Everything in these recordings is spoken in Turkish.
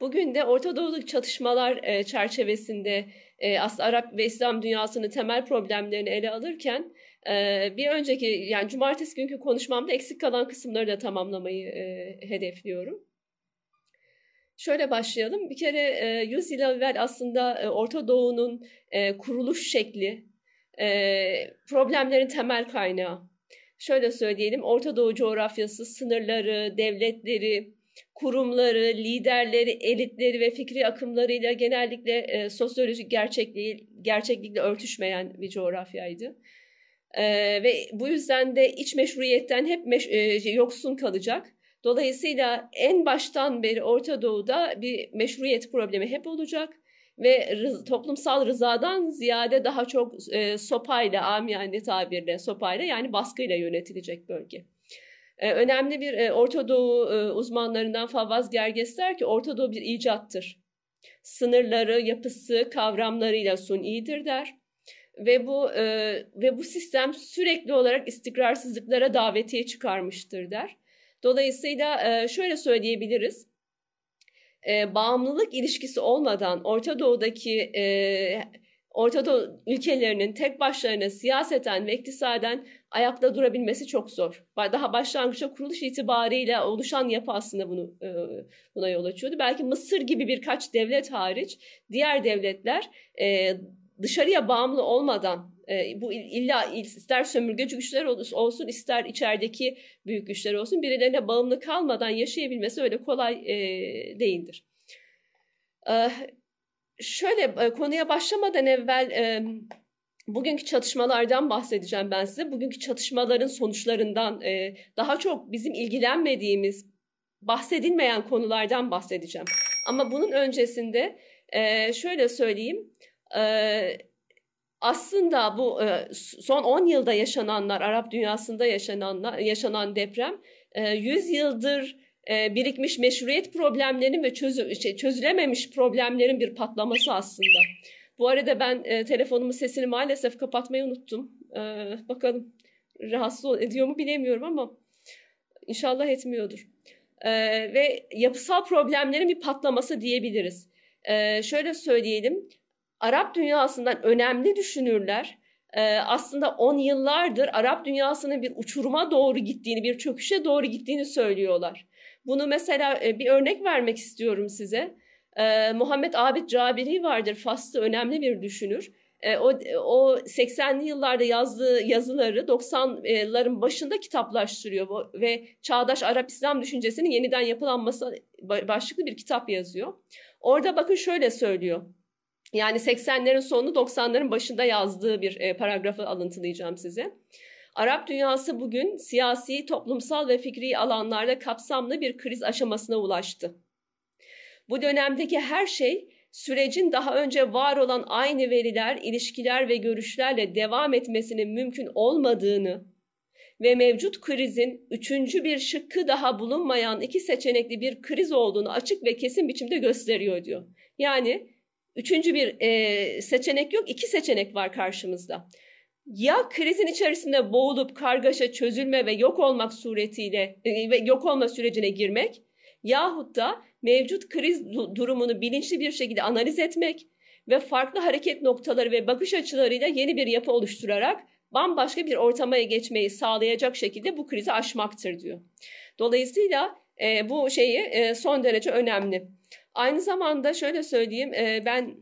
Bugün de Orta Doğu'daki çatışmalar e, çerçevesinde e, aslında Arap ve İslam dünyasının temel problemlerini ele alırken e, bir önceki yani cumartesi günkü konuşmamda eksik kalan kısımları da tamamlamayı e, hedefliyorum. Şöyle başlayalım. Bir kere e, 100 yıl evvel aslında Orta Doğu'nun kuruluş şekli, problemlerin temel kaynağı. Şöyle söyleyelim, Orta Doğu coğrafyası, sınırları, devletleri, kurumları, liderleri, elitleri ve fikri akımlarıyla genellikle e, sosyolojik gerçekliği, gerçeklikle örtüşmeyen bir coğrafyaydı. E, ve bu yüzden de iç meşruiyetten hep meş, e, yoksun kalacak. Dolayısıyla en baştan beri Orta Doğu'da bir meşruiyet problemi hep olacak ve rız, toplumsal rızadan ziyade daha çok e, sopayla, amiyane tabirle sopayla yani baskıyla yönetilecek bölge. E, önemli bir e, Orta Doğu e, uzmanlarından Favaz Gerges der ki Orta Doğu bir icattır. Sınırları, yapısı, kavramlarıyla sunidir der. Ve bu e, ve bu sistem sürekli olarak istikrarsızlıklara davetiye çıkarmıştır der. Dolayısıyla e, şöyle söyleyebiliriz. E, bağımlılık ilişkisi olmadan Orta Doğu'daki e, Orta Doğu ülkelerinin tek başlarına siyaseten ve iktisaden ayakta durabilmesi çok zor. Daha başlangıçta kuruluş itibariyle oluşan yapı aslında bunu buna yol açıyordu. Belki Mısır gibi birkaç devlet hariç diğer devletler dışarıya bağımlı olmadan e, bu illa ister sömürgeci güçler olsun ister içerideki büyük güçler olsun birilerine bağımlı kalmadan yaşayabilmesi öyle kolay e, değildir. E, şöyle e, konuya başlamadan evvel e, bugünkü çatışmalardan bahsedeceğim ben size. Bugünkü çatışmaların sonuçlarından e, daha çok bizim ilgilenmediğimiz bahsedilmeyen konulardan bahsedeceğim. Ama bunun öncesinde şöyle söyleyeyim. Aslında bu son 10 yılda yaşananlar, Arap dünyasında yaşananlar, yaşanan deprem 100 e, yıldır birikmiş meşruiyet problemlerinin ve çözü, şey, çözülememiş problemlerin bir patlaması aslında. Bu arada ben telefonumun sesini maalesef kapatmayı unuttum. Bakalım rahatsız ediyor mu bilemiyorum ama inşallah etmiyordur. Ve yapısal problemlerin bir patlaması diyebiliriz. Şöyle söyleyelim, Arap dünyasından önemli düşünürler e, aslında on yıllardır Arap dünyasının bir uçuruma doğru gittiğini, bir çöküşe doğru gittiğini söylüyorlar. Bunu mesela e, bir örnek vermek istiyorum size. E, Muhammed Abid Cabiri vardır, Faslı önemli bir düşünür. O, o 80'li yıllarda yazdığı yazıları 90'ların başında kitaplaştırıyor ve Çağdaş Arap İslam Düşüncesi'nin yeniden yapılanması başlıklı bir kitap yazıyor. Orada bakın şöyle söylüyor. Yani 80'lerin sonu 90'ların başında yazdığı bir e, paragrafı alıntılayacağım size. Arap dünyası bugün siyasi, toplumsal ve fikri alanlarda kapsamlı bir kriz aşamasına ulaştı. Bu dönemdeki her şey sürecin daha önce var olan aynı veriler, ilişkiler ve görüşlerle devam etmesinin mümkün olmadığını ve mevcut krizin üçüncü bir şıkkı daha bulunmayan iki seçenekli bir kriz olduğunu açık ve kesin biçimde gösteriyor diyor. Yani Üçüncü bir e, seçenek yok, iki seçenek var karşımızda. Ya krizin içerisinde boğulup kargaşa çözülme ve yok olmak suretiyle e, ve yok olma sürecine girmek yahut da mevcut kriz durumunu bilinçli bir şekilde analiz etmek ve farklı hareket noktaları ve bakış açılarıyla yeni bir yapı oluşturarak bambaşka bir ortamaya geçmeyi sağlayacak şekilde bu krizi aşmaktır diyor. Dolayısıyla e, bu şeyi e, son derece önemli. Aynı zamanda şöyle söyleyeyim, e, ben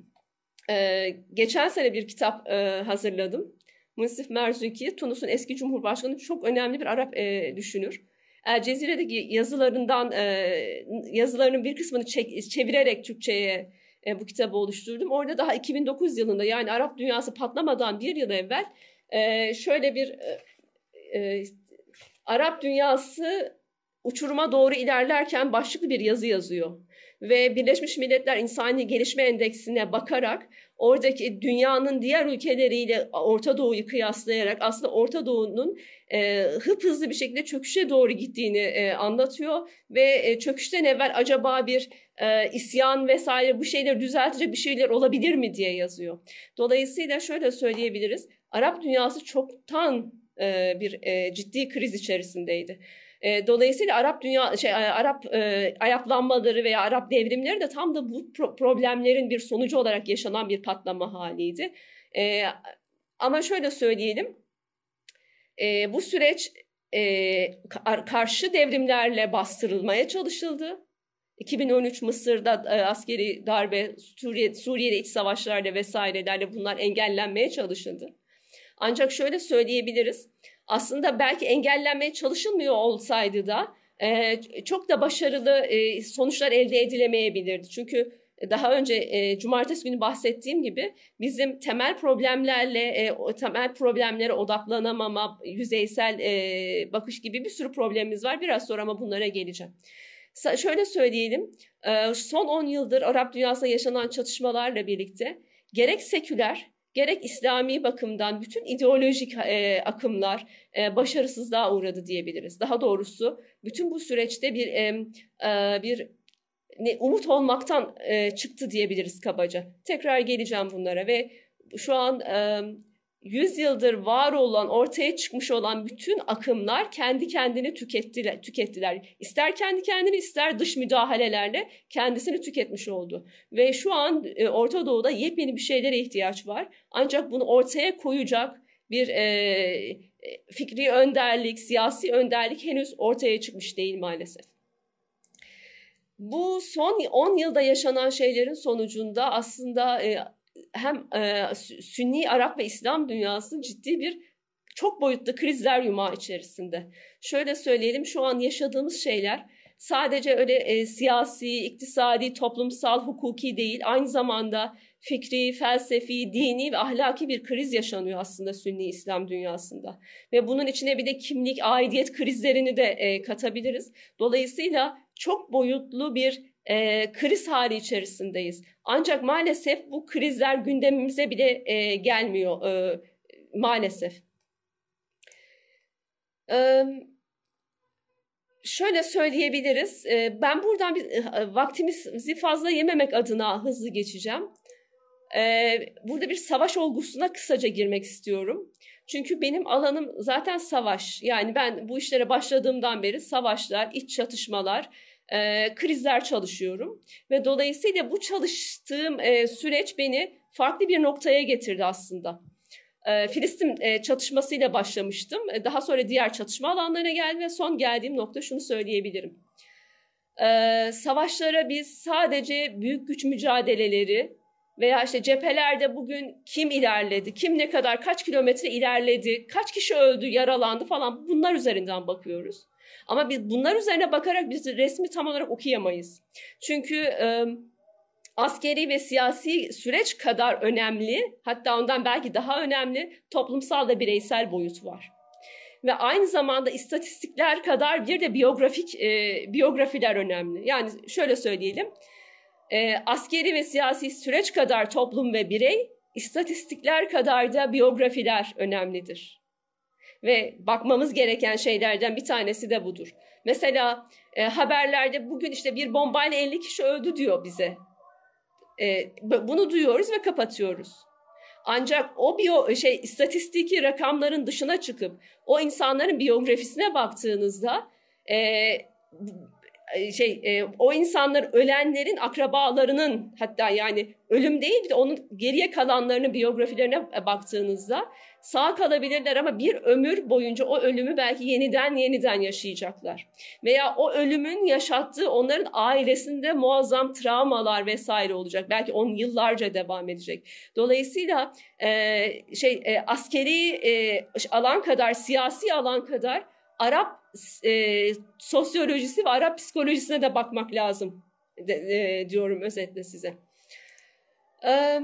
e, geçen sene bir kitap e, hazırladım. Munsif Merzuki, Tunus'un eski cumhurbaşkanı çok önemli bir Arap e, düşünür. El Cezire'deki yazılarından e, yazılarının bir kısmını çek, çevirerek Türkçe'ye e, bu kitabı oluşturdum. Orada daha 2009 yılında yani Arap dünyası patlamadan bir yıl evvel e, şöyle bir e, e, Arap dünyası uçuruma doğru ilerlerken başlıklı bir yazı yazıyor ve Birleşmiş Milletler İnsani Gelişme Endeksine bakarak oradaki dünyanın diğer ülkeleriyle Orta Doğu'yu kıyaslayarak aslında Orta Doğu'nun e, hıp hızlı bir şekilde çöküşe doğru gittiğini e, anlatıyor ve e, çöküşten evvel acaba bir e, isyan vesaire bu şeyleri düzeltecek bir şeyler olabilir mi diye yazıyor. Dolayısıyla şöyle söyleyebiliriz. Arap dünyası çoktan e, bir e, ciddi kriz içerisindeydi. E, dolayısıyla Arap dünya şey Arap e, ayaklanmaları veya Arap devrimleri de tam da bu pro- problemlerin bir sonucu olarak yaşanan bir patlama haliydi. E, ama şöyle söyleyelim. E, bu süreç e, karşı devrimlerle bastırılmaya çalışıldı. 2013 Mısır'da e, askeri darbe, Suriye, Suriye'de iç savaşlarla vesairelerle bunlar engellenmeye çalışıldı. Ancak şöyle söyleyebiliriz. Aslında belki engellenmeye çalışılmıyor olsaydı da e, çok da başarılı e, sonuçlar elde edilemeyebilirdi. Çünkü daha önce e, cumartesi günü bahsettiğim gibi bizim temel problemlerle e, o temel problemlere odaklanamama, yüzeysel e, bakış gibi bir sürü problemimiz var. Biraz sonra ama bunlara geleceğim. Sa şöyle söyleyelim, e, son 10 yıldır Arap dünyasında yaşanan çatışmalarla birlikte gerek seküler gerek İslami bakımdan bütün ideolojik e, akımlar e, başarısızlığa uğradı diyebiliriz. Daha doğrusu bütün bu süreçte bir e, e, bir ne, umut olmaktan e, çıktı diyebiliriz kabaca. Tekrar geleceğim bunlara ve şu an e, 100 yıldır var olan, ortaya çıkmış olan bütün akımlar kendi kendini tükettiler. tükettiler. İster kendi kendini ister dış müdahalelerle kendisini tüketmiş oldu. Ve şu an e, Orta Doğu'da yepyeni bir şeylere ihtiyaç var. Ancak bunu ortaya koyacak bir e, e fikri önderlik, siyasi önderlik henüz ortaya çıkmış değil maalesef. Bu son 10 yılda yaşanan şeylerin sonucunda aslında e, hem e, Sünni Arap ve İslam dünyası ciddi bir çok boyutlu krizler yumağı içerisinde. Şöyle söyleyelim şu an yaşadığımız şeyler sadece öyle e, siyasi, iktisadi, toplumsal, hukuki değil aynı zamanda fikri, felsefi, dini ve ahlaki bir kriz yaşanıyor aslında Sünni İslam dünyasında. Ve bunun içine bir de kimlik, aidiyet krizlerini de e, katabiliriz. Dolayısıyla çok boyutlu bir e, kriz hali içerisindeyiz. Ancak maalesef bu krizler gündemimize bile e, gelmiyor e, maalesef. E, şöyle söyleyebiliriz. E, ben buradan bir, e, vaktimizi fazla yememek adına hızlı geçeceğim. E, burada bir savaş olgusuna kısaca girmek istiyorum. Çünkü benim alanım zaten savaş. Yani ben bu işlere başladığımdan beri savaşlar, iç çatışmalar, e, krizler çalışıyorum. Ve dolayısıyla bu çalıştığım e, süreç beni farklı bir noktaya getirdi aslında. E, Filistin e, çatışmasıyla başlamıştım. E, daha sonra diğer çatışma alanlarına geldim ve son geldiğim nokta şunu söyleyebilirim. E, savaşlara biz sadece büyük güç mücadeleleri veya işte cephelerde bugün kim ilerledi, kim ne kadar, kaç kilometre ilerledi, kaç kişi öldü, yaralandı falan bunlar üzerinden bakıyoruz. Ama biz bunlar üzerine bakarak biz resmi tam olarak okuyamayız. Çünkü e, askeri ve siyasi süreç kadar önemli, hatta ondan belki daha önemli toplumsal da bireysel boyut var. Ve aynı zamanda istatistikler kadar bir de biyografik e, biyografiler önemli. Yani şöyle söyleyelim, e, askeri ve siyasi süreç kadar toplum ve birey, istatistikler kadar da biyografiler önemlidir ve bakmamız gereken şeylerden bir tanesi de budur. Mesela e, haberlerde bugün işte bir bombayla 50 kişi öldü diyor bize. E, bunu duyuyoruz ve kapatıyoruz. Ancak o biyo şey istatistiki rakamların dışına çıkıp o insanların biyografisine baktığınızda e, şey e, o insanlar ölenlerin akrabalarının hatta yani ölüm değil de onun geriye kalanlarının biyografilerine baktığınızda sağ kalabilirler ama bir ömür boyunca o ölümü belki yeniden yeniden yaşayacaklar. Veya o ölümün yaşattığı onların ailesinde muazzam travmalar vesaire olacak. Belki on yıllarca devam edecek. Dolayısıyla e, şey e, askeri e, alan kadar, siyasi alan kadar Arap e, sosyolojisi ve Arap psikolojisine de bakmak lazım de, e, diyorum özetle size. Evet.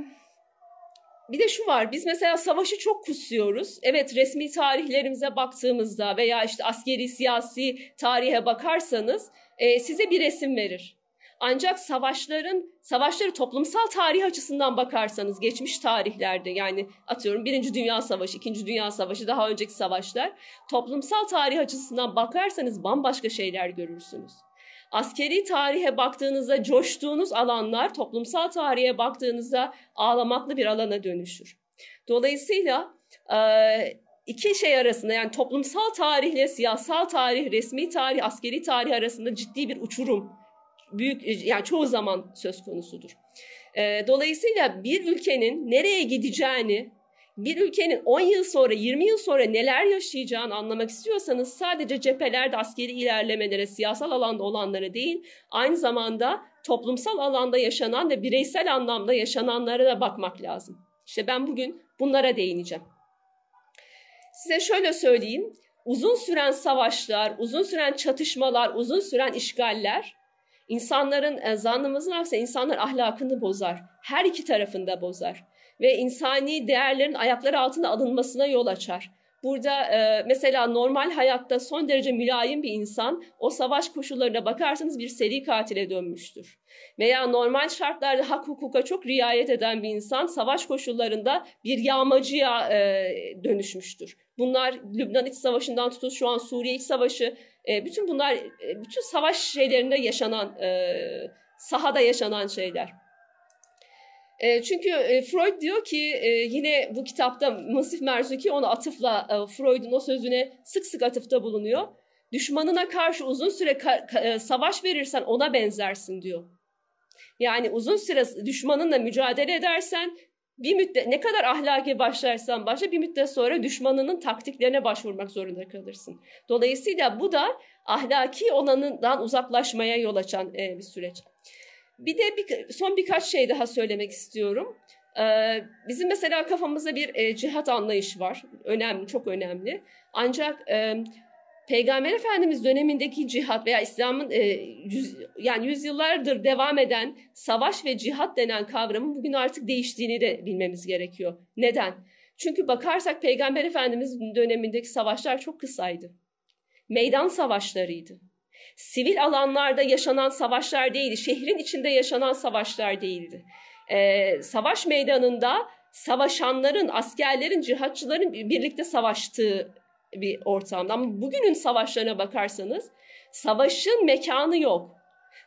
Bir de şu var, biz mesela savaşı çok kutsuyoruz. Evet resmi tarihlerimize baktığımızda veya işte askeri siyasi tarihe bakarsanız e, size bir resim verir. Ancak savaşların, savaşları toplumsal tarih açısından bakarsanız geçmiş tarihlerde yani atıyorum Birinci Dünya Savaşı, İkinci Dünya Savaşı, daha önceki savaşlar toplumsal tarih açısından bakarsanız bambaşka şeyler görürsünüz askeri tarihe baktığınızda coştuğunuz alanlar toplumsal tarihe baktığınızda ağlamaklı bir alana dönüşür. Dolayısıyla iki şey arasında yani toplumsal tarihle siyasal tarih, resmi tarih, askeri tarih arasında ciddi bir uçurum büyük yani çoğu zaman söz konusudur. E, dolayısıyla bir ülkenin nereye gideceğini, bir ülkenin 10 yıl sonra, 20 yıl sonra neler yaşayacağını anlamak istiyorsanız sadece cephelerde askeri ilerlemelere, siyasal alanda olanlara değil, aynı zamanda toplumsal alanda yaşanan ve bireysel anlamda yaşananlara da bakmak lazım. İşte ben bugün bunlara değineceğim. Size şöyle söyleyeyim, uzun süren savaşlar, uzun süren çatışmalar, uzun süren işgaller insanların e, zannımızın aksine insanlar ahlakını bozar. Her iki tarafında bozar ve insani değerlerin ayakları altında alınmasına yol açar. Burada e, mesela normal hayatta son derece mülayim bir insan o savaş koşullarına bakarsanız bir seri katile dönmüştür. Veya normal şartlarda hak hukuka çok riayet eden bir insan savaş koşullarında bir yağmacıya e, dönüşmüştür. Bunlar Lübnan İç Savaşı'ndan tutun şu an Suriye İç Savaşı, e, bütün bunlar e, bütün savaş şeylerinde yaşanan, e, sahada yaşanan şeyler. E, çünkü Freud diyor ki yine bu kitapta Masif Merzuki onu atıfla e, Freud'un o sözüne sık sık atıfta bulunuyor. Düşmanına karşı uzun süre savaş verirsen ona benzersin diyor. Yani uzun süre düşmanınla mücadele edersen bir müddet ne kadar ahlaki başlarsan başla bir müddet sonra düşmanının taktiklerine başvurmak zorunda kalırsın. Dolayısıyla bu da ahlaki olanından uzaklaşmaya yol açan e, bir süreç. Bir de bir, son birkaç şey daha söylemek istiyorum. Ee, bizim mesela kafamızda bir e, cihat anlayışı var. Önemli, çok önemli. Ancak e, Peygamber Efendimiz dönemindeki cihat veya İslam'ın e, yüz, yani yüzyıllardır devam eden savaş ve cihat denen kavramın bugün artık değiştiğini de bilmemiz gerekiyor. Neden? Çünkü bakarsak Peygamber Efendimiz dönemindeki savaşlar çok kısaydı. Meydan savaşlarıydı. Sivil alanlarda yaşanan savaşlar değildi. Şehrin içinde yaşanan savaşlar değildi. Ee, savaş meydanında savaşanların, askerlerin, cihatçıların birlikte savaştığı bir ortamda. Ama bugünün savaşlarına bakarsanız savaşın mekanı yok.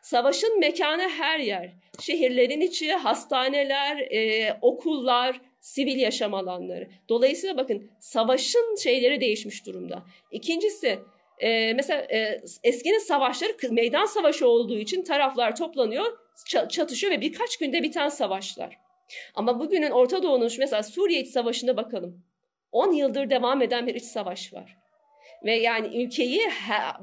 Savaşın mekanı her yer. Şehirlerin içi, hastaneler, e, okullar, sivil yaşam alanları. Dolayısıyla bakın savaşın şeyleri değişmiş durumda. İkincisi e, mesela e, eskinin savaşları meydan savaşı olduğu için taraflar toplanıyor, çatışıyor ve birkaç günde biten savaşlar. Ama bugünün Orta Doğu'nun mesela Suriye İç Savaşı'na bakalım. 10 yıldır devam eden bir iç savaş var. Ve yani ülkeyi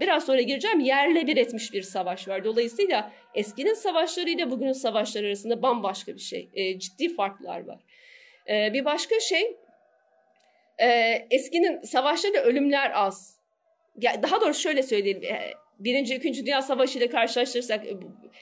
biraz sonra gireceğim yerle bir etmiş bir savaş var. Dolayısıyla eskinin savaşlarıyla bugünün savaşları arasında bambaşka bir şey. E, ciddi farklar var. E, bir başka şey e, eskinin savaşlarında ölümler az daha doğrusu şöyle söyleyeyim. E, Birinci, İkinci Dünya Savaşı ile karşılaştırırsak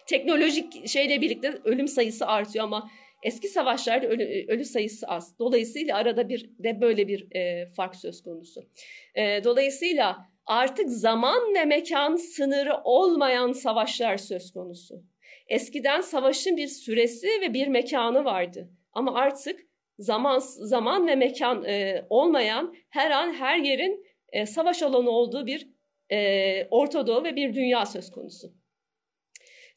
teknolojik şeyle birlikte ölüm sayısı artıyor ama eski savaşlarda ölü, ölü sayısı az. Dolayısıyla arada bir de böyle bir e, fark söz konusu. E, dolayısıyla artık zaman ve mekan sınırı olmayan savaşlar söz konusu. Eskiden savaşın bir süresi ve bir mekanı vardı. Ama artık zaman zaman ve mekan e, olmayan her an her yerin e, savaş alanı olduğu bir e, Orta ve bir dünya söz konusu.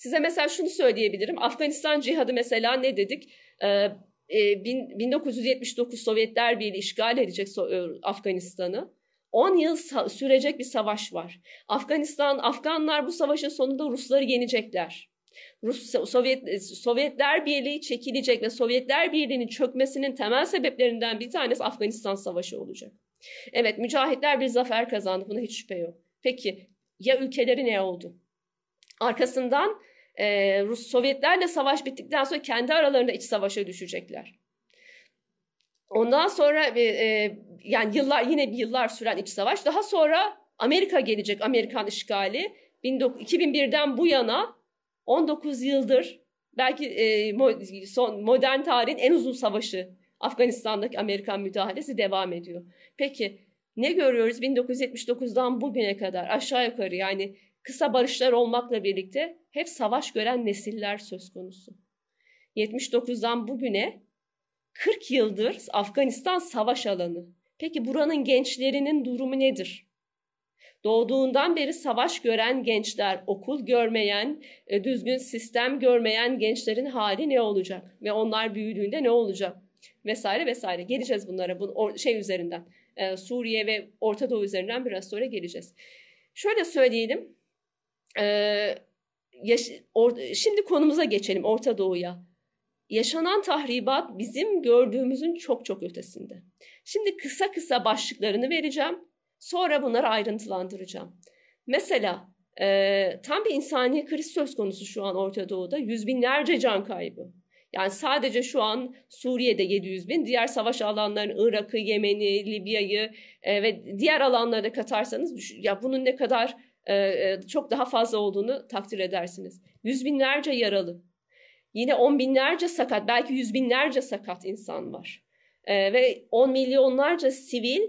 Size mesela şunu söyleyebilirim. Afganistan cihadı mesela ne dedik? E, e, 1979 Sovyetler Birliği işgal edecek e, Afganistan'ı. 10 yıl sürecek bir savaş var. Afganistan, Afganlar bu savaşın sonunda Rusları yenecekler. Rus Sovyet Sovyetler Birliği çekilecek ve Sovyetler Birliği'nin çökmesinin temel sebeplerinden bir tanesi Afganistan Savaşı olacak. Evet mücahitler bir zafer kazandı buna hiç şüphe yok. Peki ya ülkeleri ne oldu? Arkasından e, Rus Sovyetlerle savaş bittikten sonra kendi aralarında iç savaşa düşecekler. Ondan sonra e, e, yani yıllar yine bir yıllar süren iç savaş. Daha sonra Amerika gelecek Amerikan işgali. 2001'den bu yana 19 yıldır belki e, son modern tarihin en uzun savaşı Afganistan'daki Amerikan müdahalesi devam ediyor. Peki ne görüyoruz 1979'dan bugüne kadar aşağı yukarı yani kısa barışlar olmakla birlikte hep savaş gören nesiller söz konusu. 79'dan bugüne 40 yıldır Afganistan savaş alanı. Peki buranın gençlerinin durumu nedir? Doğduğundan beri savaş gören gençler, okul görmeyen, e, düzgün sistem görmeyen gençlerin hali ne olacak? Ve onlar büyüdüğünde ne olacak? vesaire vesaire. Geleceğiz bunlara bu şey üzerinden. e, Suriye ve Orta Doğu üzerinden biraz sonra geleceğiz. Şöyle söyleyelim. E, yaş, or, şimdi konumuza geçelim Orta Doğu'ya. Yaşanan tahribat bizim gördüğümüzün çok çok ötesinde. Şimdi kısa kısa başlıklarını vereceğim. Sonra bunları ayrıntılandıracağım. Mesela e, tam bir insani kriz söz konusu şu an Orta Doğu'da. Yüz binlerce can kaybı. Yani sadece şu an Suriye'de 700 bin, diğer savaş alanlarını Irak'ı, Yemen'i, Libya'yı e, ve diğer alanları da katarsanız ya bunun ne kadar çok daha fazla olduğunu takdir edersiniz. Yüz binlerce yaralı. Yine on binlerce sakat, belki yüz binlerce sakat insan var. E, ve on milyonlarca sivil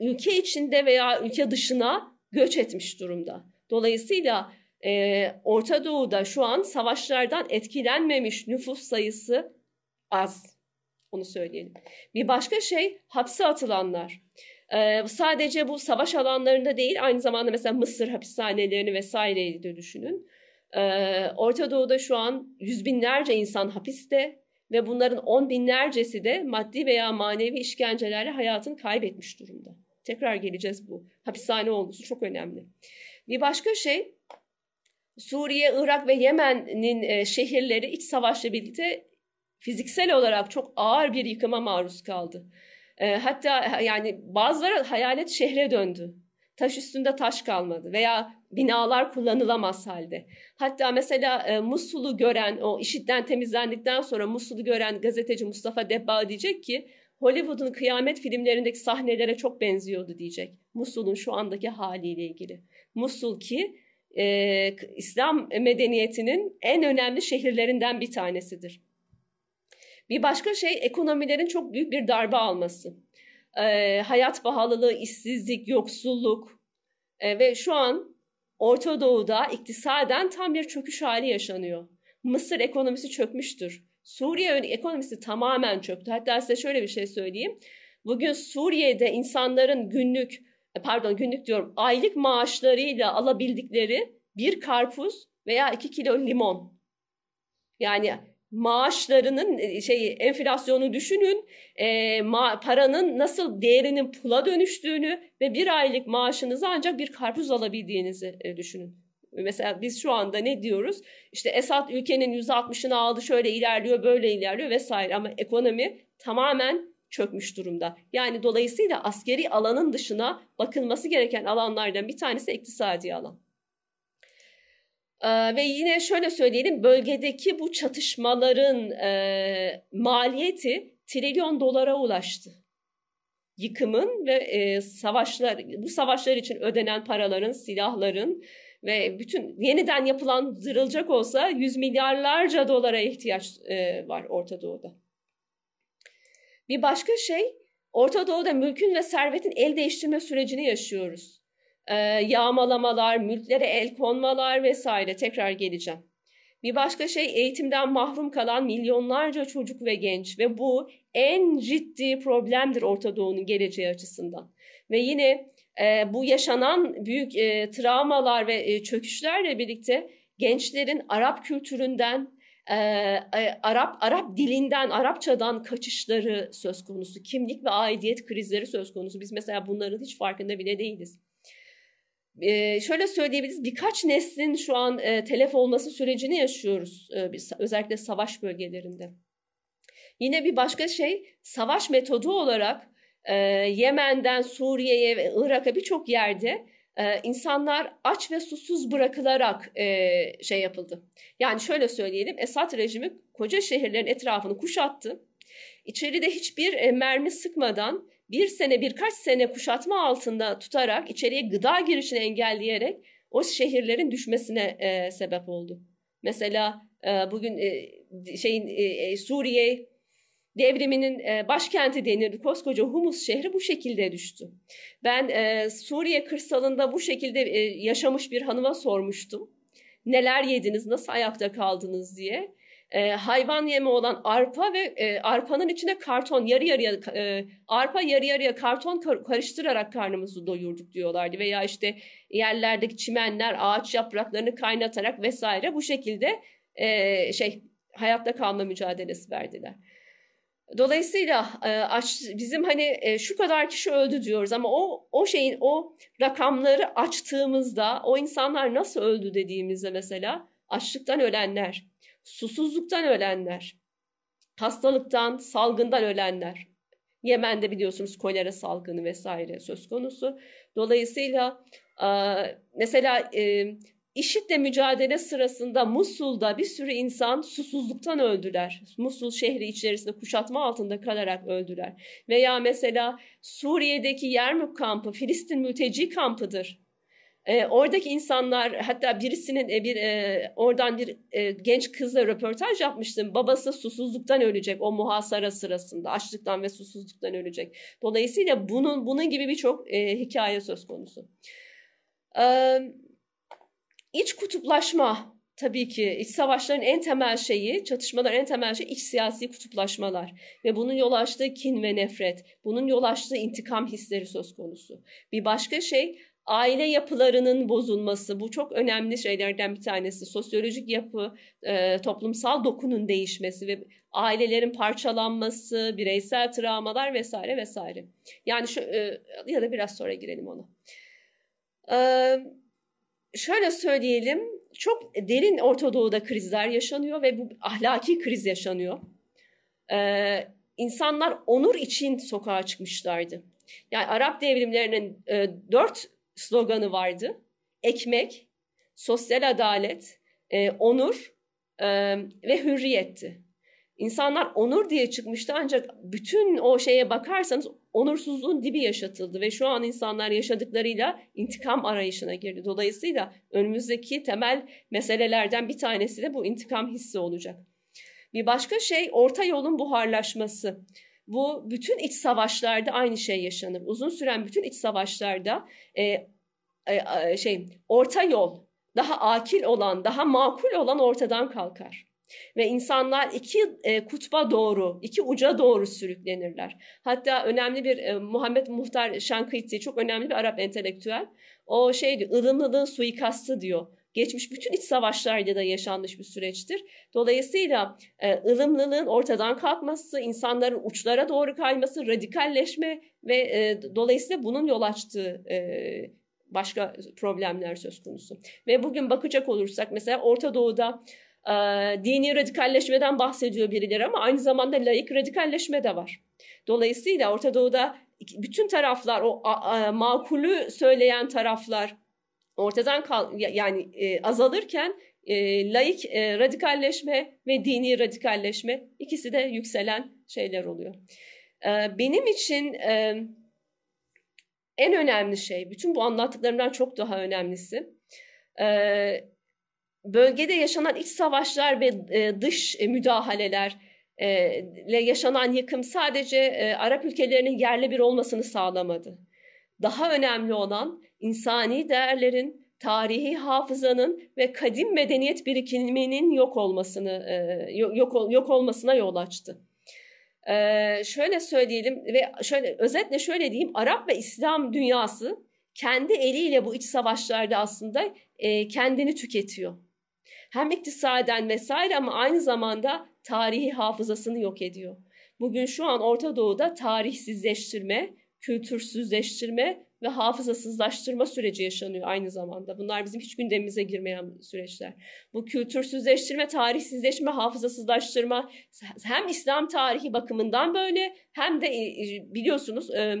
ülke içinde veya ülke dışına göç etmiş durumda. Dolayısıyla e, Orta Doğu'da şu an savaşlardan etkilenmemiş nüfus sayısı az. Onu söyleyelim. Bir başka şey hapse atılanlar. Sadece bu savaş alanlarında değil aynı zamanda mesela Mısır hapishanelerini vesaireyi de düşünün. Orta Doğu'da şu an yüz binlerce insan hapiste ve bunların on binlercesi de maddi veya manevi işkencelerle hayatını kaybetmiş durumda. Tekrar geleceğiz bu. Hapishane olgusu çok önemli. Bir başka şey Suriye, Irak ve Yemen'in şehirleri iç savaşla birlikte fiziksel olarak çok ağır bir yıkıma maruz kaldı. E, hatta yani bazıları hayalet şehre döndü. Taş üstünde taş kalmadı veya binalar kullanılamaz halde. Hatta mesela e, Musul'u gören, o işitten temizlendikten sonra Musul'u gören gazeteci Mustafa Debba diyecek ki Hollywood'un kıyamet filmlerindeki sahnelere çok benziyordu diyecek. Musul'un şu andaki haliyle ilgili. Musul ki e, İslam medeniyetinin en önemli şehirlerinden bir tanesidir. Bir başka şey ekonomilerin çok büyük bir darbe alması. E, hayat pahalılığı, işsizlik, yoksulluk e, ve şu an Orta Doğu'da iktisaden tam bir çöküş hali yaşanıyor. Mısır ekonomisi çökmüştür. Suriye ekonomisi tamamen çöktü. Hatta size şöyle bir şey söyleyeyim. Bugün Suriye'de insanların günlük pardon günlük diyorum aylık maaşlarıyla alabildikleri bir karpuz veya iki kilo limon. Yani maaşlarının e, şey enflasyonu düşünün, e, ma, paranın nasıl değerinin pula dönüştüğünü ve bir aylık maaşınızı ancak bir karpuz alabildiğinizi e, düşünün. Mesela biz şu anda ne diyoruz? İşte Esad ülkenin %60'ını aldı, şöyle ilerliyor, böyle ilerliyor vesaire ama ekonomi tamamen çökmüş durumda. Yani dolayısıyla askeri alanın dışına bakılması gereken alanlardan bir tanesi iktisadi alan. Ee, ve yine şöyle söyleyelim bölgedeki bu çatışmaların e, maliyeti trilyon dolara ulaştı. Yıkımın ve e, savaşlar bu savaşlar için ödenen paraların, silahların ve bütün yeniden yapılandırılacak olsa yüz milyarlarca dolara ihtiyaç e, var Orta Doğu'da. Bir başka şey Orta Doğu'da mülkün ve servetin el değiştirme sürecini yaşıyoruz. Ee, yağmalamalar, mülklere el konmalar vesaire tekrar geleceğim. Bir başka şey eğitimden mahrum kalan milyonlarca çocuk ve genç ve bu en ciddi problemdir Orta Doğu'nun geleceği açısından. Ve yine e, bu yaşanan büyük e, travmalar ve e, çöküşlerle birlikte gençlerin Arap kültüründen, e, Arap Arap dilinden, Arapçadan kaçışları söz konusu, kimlik ve aidiyet krizleri söz konusu. Biz mesela bunların hiç farkında bile değiliz. E, şöyle söyleyebiliriz, birkaç neslin şu an e, telef olması sürecini yaşıyoruz, e, özellikle savaş bölgelerinde. Yine bir başka şey, savaş metodu olarak e, Yemen'den Suriye'ye ve Irak'a birçok yerde e, insanlar aç ve susuz bırakılarak e, şey yapıldı. Yani şöyle söyleyelim Esad rejimi koca şehirlerin etrafını kuşattı. İçeride hiçbir e, mermi sıkmadan bir sene birkaç sene kuşatma altında tutarak içeriye gıda girişini engelleyerek o şehirlerin düşmesine e, sebep oldu. Mesela e, bugün e, şeyin e, e Suriye devriminin e, başkenti denir. Koskoca Humus şehri bu şekilde düştü. Ben e, Suriye kırsalında bu şekilde e, yaşamış bir hanıma sormuştum. Neler yediniz, nasıl ayakta kaldınız diye. E, hayvan yemi olan arpa ve e, arpanın içine karton yarı yarıya e, arpa yarı yarıya karton kar, karıştırarak karnımızı doyurduk diyorlardı veya işte yerlerdeki çimenler ağaç yapraklarını kaynatarak vesaire bu şekilde e, şey hayatta kalma mücadelesi verdiler. Dolayısıyla aç, bizim hani şu kadar kişi öldü diyoruz ama o o şeyin o rakamları açtığımızda o insanlar nasıl öldü dediğimizde mesela açlıktan ölenler, susuzluktan ölenler, hastalıktan, salgından ölenler. Yemen'de biliyorsunuz kolera salgını vesaire söz konusu. Dolayısıyla mesela IŞİD'le mücadele sırasında Musul'da bir sürü insan susuzluktan öldüler. Musul şehri içerisinde kuşatma altında kalarak öldüler. Veya mesela Suriye'deki Yermük kampı Filistin mülteci kampıdır. E, oradaki insanlar hatta birisinin e, bir e, oradan bir e, genç kızla röportaj yapmıştım. Babası susuzluktan ölecek o muhasara sırasında. Açlıktan ve susuzluktan ölecek. Dolayısıyla bunun bunun gibi birçok e, hikaye söz konusu. Evet İç kutuplaşma tabii ki iç savaşların en temel şeyi, çatışmaların en temel şeyi iç siyasi kutuplaşmalar ve bunun yol açtığı kin ve nefret, bunun yol açtığı intikam hisleri söz konusu. Bir başka şey aile yapılarının bozulması, bu çok önemli şeylerden bir tanesi. Sosyolojik yapı, e, toplumsal dokunun değişmesi ve ailelerin parçalanması, bireysel travmalar vesaire vesaire. Yani şu e, ya da biraz sonra girelim ona. Evet şöyle söyleyelim, çok derin Orta Doğu'da krizler yaşanıyor ve bu ahlaki kriz yaşanıyor. Ee, insanlar onur için sokağa çıkmışlardı. Yani Arap devrimlerinin e, dört sloganı vardı. Ekmek, sosyal adalet, e, onur e, ve hürriyetti. İnsanlar onur diye çıkmıştı ancak bütün o şeye bakarsanız onursuzluğun dibi yaşatıldı ve şu an insanlar yaşadıklarıyla intikam arayışına girdi. Dolayısıyla önümüzdeki temel meselelerden bir tanesi de bu intikam hissi olacak. Bir başka şey orta yolun buharlaşması. Bu bütün iç savaşlarda aynı şey yaşanır. Uzun süren bütün iç savaşlarda e, e, şey orta yol daha akil olan, daha makul olan ortadan kalkar. Ve insanlar iki e, kutba doğru, iki uca doğru sürüklenirler. Hatta önemli bir e, Muhammed Muhtar Şankıti çok önemli bir Arap entelektüel. O şey diyor, ılımlılığın suikastı diyor. Geçmiş bütün iç savaşlarda da yaşanmış bir süreçtir. Dolayısıyla e, ılımlılığın ortadan kalkması, insanların uçlara doğru kayması, radikalleşme ve e, dolayısıyla bunun yol açtığı e, başka problemler söz konusu. Ve bugün bakacak olursak mesela Orta Doğu'da e, dini radikalleşmeden bahsediyor birileri ama aynı zamanda laik radikalleşme de var. Dolayısıyla Orta Doğu'da bütün taraflar, o a, a, makulü söyleyen taraflar ortadan kal yani e, azalırken e, laik e, radikalleşme ve dini radikalleşme ikisi de yükselen şeyler oluyor. E, benim için e, en önemli şey, bütün bu anlattıklarımdan çok daha önemlisi, e, bölgede yaşanan iç savaşlar ve e, dış e, müdahaleler ile yaşanan yıkım sadece Arap ülkelerinin yerli bir olmasını sağlamadı. Daha önemli olan insani değerlerin, tarihi hafızanın ve kadim medeniyet birikiminin yok olmasını yok yok olmasına yol açtı. Ee, şöyle söyleyelim ve şöyle özetle şöyle diyeyim Arap ve İslam dünyası kendi eliyle bu iç savaşlarda aslında e, kendini tüketiyor hem iktisaden vesaire ama aynı zamanda tarihi hafızasını yok ediyor. Bugün şu an Orta Doğu'da tarihsizleştirme, kültürsüzleştirme ve hafızasızlaştırma süreci yaşanıyor aynı zamanda. Bunlar bizim hiç gündemimize girmeyen süreçler. Bu kültürsüzleştirme, tarihsizleşme, hafızasızlaştırma hem İslam tarihi bakımından böyle hem de e, e, biliyorsunuz e,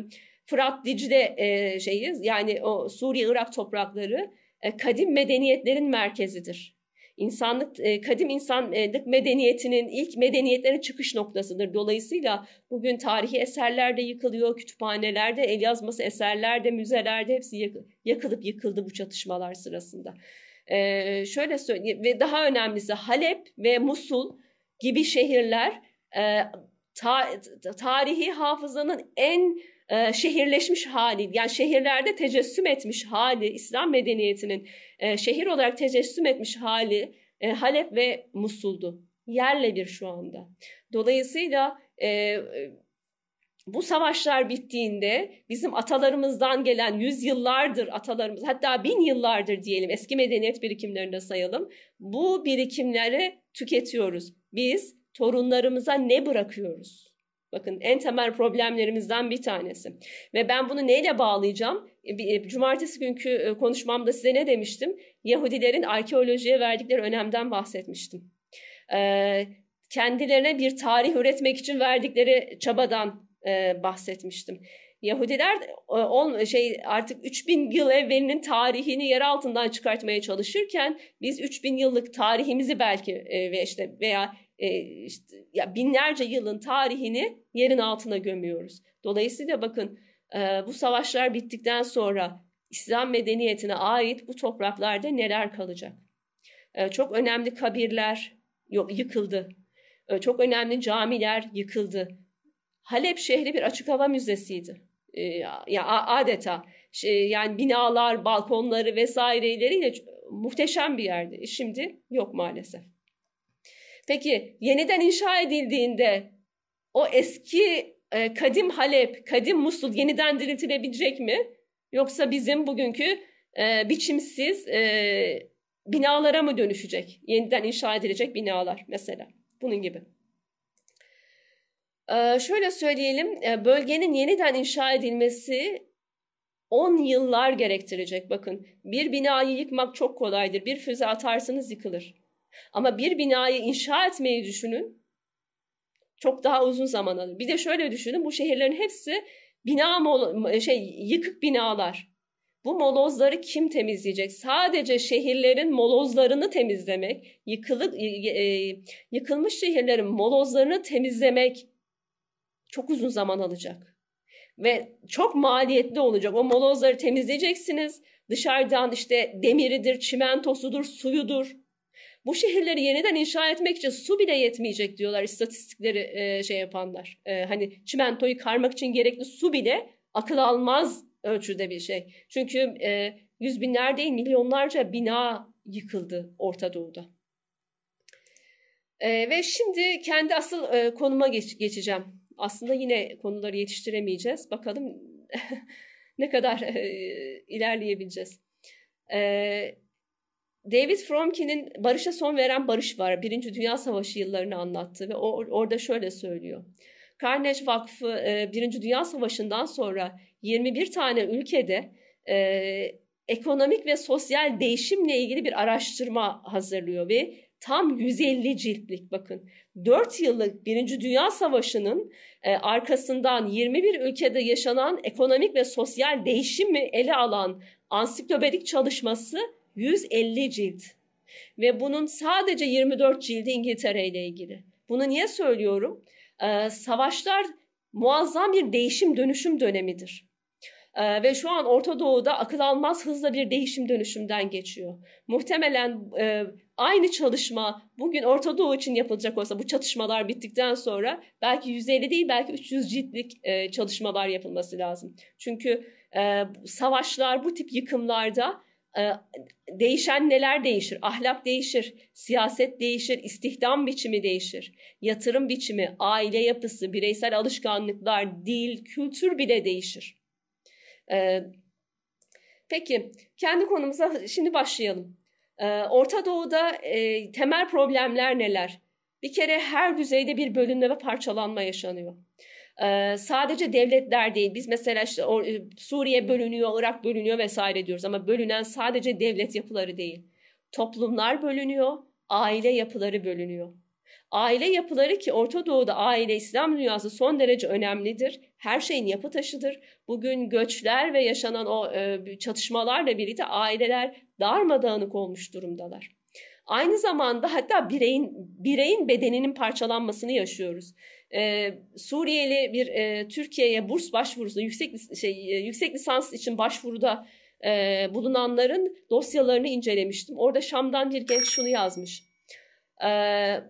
Fırat Dicle şeyi yani o Suriye Irak toprakları kadim medeniyetlerin merkezidir. İnsanlık, e, kadim insanlık medeniyetinin ilk medeniyetlerin çıkış noktasıdır. Dolayısıyla bugün tarihi eserler de yıkılıyor, kütüphanelerde, el yazması eserlerde, müzelerde hepsi yakılıp yıkıldı bu çatışmalar sırasında. Ee, şöyle söyleyeyim ve daha önemlisi Halep ve Musul gibi şehirler e, ta, tarihi hafızanın en e, şehirleşmiş hali, yani şehirlerde tecessüm etmiş hali, İslam medeniyetinin e, şehir olarak tecessüm etmiş hali e, Halep ve Musul'du. Yerle bir şu anda. Dolayısıyla e, bu savaşlar bittiğinde bizim atalarımızdan gelen yüzyıllardır atalarımız hatta bin yıllardır diyelim eski medeniyet birikimlerinde sayalım. Bu birikimleri tüketiyoruz. Biz torunlarımıza ne bırakıyoruz? Bakın en temel problemlerimizden bir tanesi. Ve ben bunu neyle bağlayacağım? E, e, cumartesi günkü e, konuşmamda size ne demiştim? Yahudilerin arkeolojiye verdikleri önemden bahsetmiştim. Kendilerine bir tarih üretmek için verdikleri çabadan bahsetmiştim. Yahudiler on, şey artık 3000 yıl evvelinin tarihini yer altından çıkartmaya çalışırken biz 3000 yıllık tarihimizi belki ve işte veya e, işte, ya binlerce yılın tarihini yerin altına gömüyoruz. Dolayısıyla bakın e, bu savaşlar bittikten sonra İslam medeniyetine ait bu topraklarda neler kalacak? E, çok önemli kabirler yok, yıkıldı. Çok önemli camiler yıkıldı. Halep şehri bir açık hava müzesiydi. E, ya adeta şey, yani binalar, balkonları vesaireleriyle muhteşem bir yerdi. Şimdi yok maalesef. Peki yeniden inşa edildiğinde o eski e, kadim Halep, kadim Musul yeniden diriltilebilecek mi? Yoksa bizim bugünkü e, biçimsiz e, binalara mı dönüşecek? Yeniden inşa edilecek binalar mesela. Bunun gibi. E, şöyle söyleyelim, e, bölgenin yeniden inşa edilmesi 10 yıllar gerektirecek. Bakın bir binayı yıkmak çok kolaydır. Bir füze atarsınız yıkılır. Ama bir binayı inşa etmeyi düşünün. Çok daha uzun zaman alır. Bir de şöyle düşünün bu şehirlerin hepsi bina şey yıkık binalar. Bu molozları kim temizleyecek? Sadece şehirlerin molozlarını temizlemek, yıkılık, e, yıkılmış şehirlerin molozlarını temizlemek çok uzun zaman alacak. Ve çok maliyetli olacak. O molozları temizleyeceksiniz. Dışarıdan işte demiridir, çimentosudur, suyudur. Bu şehirleri yeniden inşa etmek için su bile yetmeyecek diyorlar istatistikleri e, şey yapanlar. E, hani çimentoyu karmak için gerekli su bile akıl almaz ölçüde bir şey. Çünkü e, yüz binler değil milyonlarca bina yıkıldı Orta Doğu'da. E, ve şimdi kendi asıl e, konuma geç, geçeceğim. Aslında yine konuları yetiştiremeyeceğiz. Bakalım ne kadar e, ilerleyebileceğiz. E, David Fromkin'in Barış'a Son Veren Barış var. Birinci Dünya Savaşı yıllarını anlattı ve o, orada şöyle söylüyor. Carnegie Vakfı e, Birinci Dünya Savaşı'ndan sonra 21 tane ülkede e, ekonomik ve sosyal değişimle ilgili bir araştırma hazırlıyor ve tam 150 ciltlik bakın 4 yıllık Birinci Dünya Savaşı'nın e, arkasından 21 ülkede yaşanan ekonomik ve sosyal değişimi ele alan ansiklopedik çalışması 150 cilt ve bunun sadece 24 cildi İngiltere ile ilgili. Bunu niye söylüyorum? Ee, savaşlar muazzam bir değişim dönüşüm dönemidir. Ee, ve şu an Orta Doğu'da akıl almaz hızla bir değişim dönüşümden geçiyor. Muhtemelen e, aynı çalışma bugün Orta Doğu için yapılacak olsa bu çatışmalar bittikten sonra belki 150 değil belki 300 ciltlik e, çalışmalar yapılması lazım. Çünkü e, savaşlar bu tip yıkımlarda değişen neler değişir? Ahlak değişir, siyaset değişir, istihdam biçimi değişir, yatırım biçimi, aile yapısı, bireysel alışkanlıklar, dil, kültür bile değişir. Ee, peki, kendi konumuza şimdi başlayalım. Ee, Orta Doğu'da e, temel problemler neler? Bir kere her düzeyde bir bölünme ve parçalanma yaşanıyor. Sadece devletler değil. Biz mesela işte e, Suriye bölünüyor, Irak bölünüyor vesaire diyoruz ama bölünen sadece devlet yapıları değil. Toplumlar bölünüyor, aile yapıları bölünüyor. Aile yapıları ki Orta Doğu'da aile İslam dünyası son derece önemlidir. Her şeyin yapı taşıdır. Bugün göçler ve yaşanan o e, çatışmalarla birlikte aileler darmadağınık olmuş durumdalar. Aynı zamanda hatta bireyin bireyin bedeninin parçalanmasını yaşıyoruz e, Suriyeli bir e, Türkiye'ye burs başvurusu, yüksek şey e, yüksek lisans için başvuruda e, bulunanların dosyalarını incelemiştim. Orada Şam'dan bir genç şunu yazmış. E,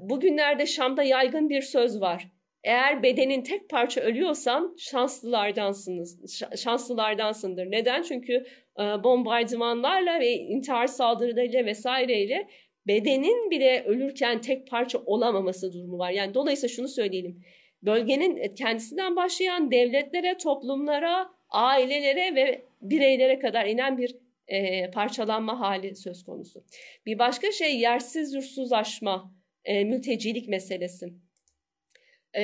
bugünlerde Şam'da yaygın bir söz var. Eğer bedenin tek parça ölüyorsan şanslılardansınız, şanslılardansındır. Neden? Çünkü e, bombardımanlarla ve intihar saldırılarıyla vesaireyle bedenin bile ölürken tek parça olamaması durumu var. Yani dolayısıyla şunu söyleyelim. Bölgenin kendisinden başlayan devletlere, toplumlara, ailelere ve bireylere kadar inen bir e, parçalanma hali söz konusu. Bir başka şey yersiz yursuzlaşma, e, mültecilik meselesi. E,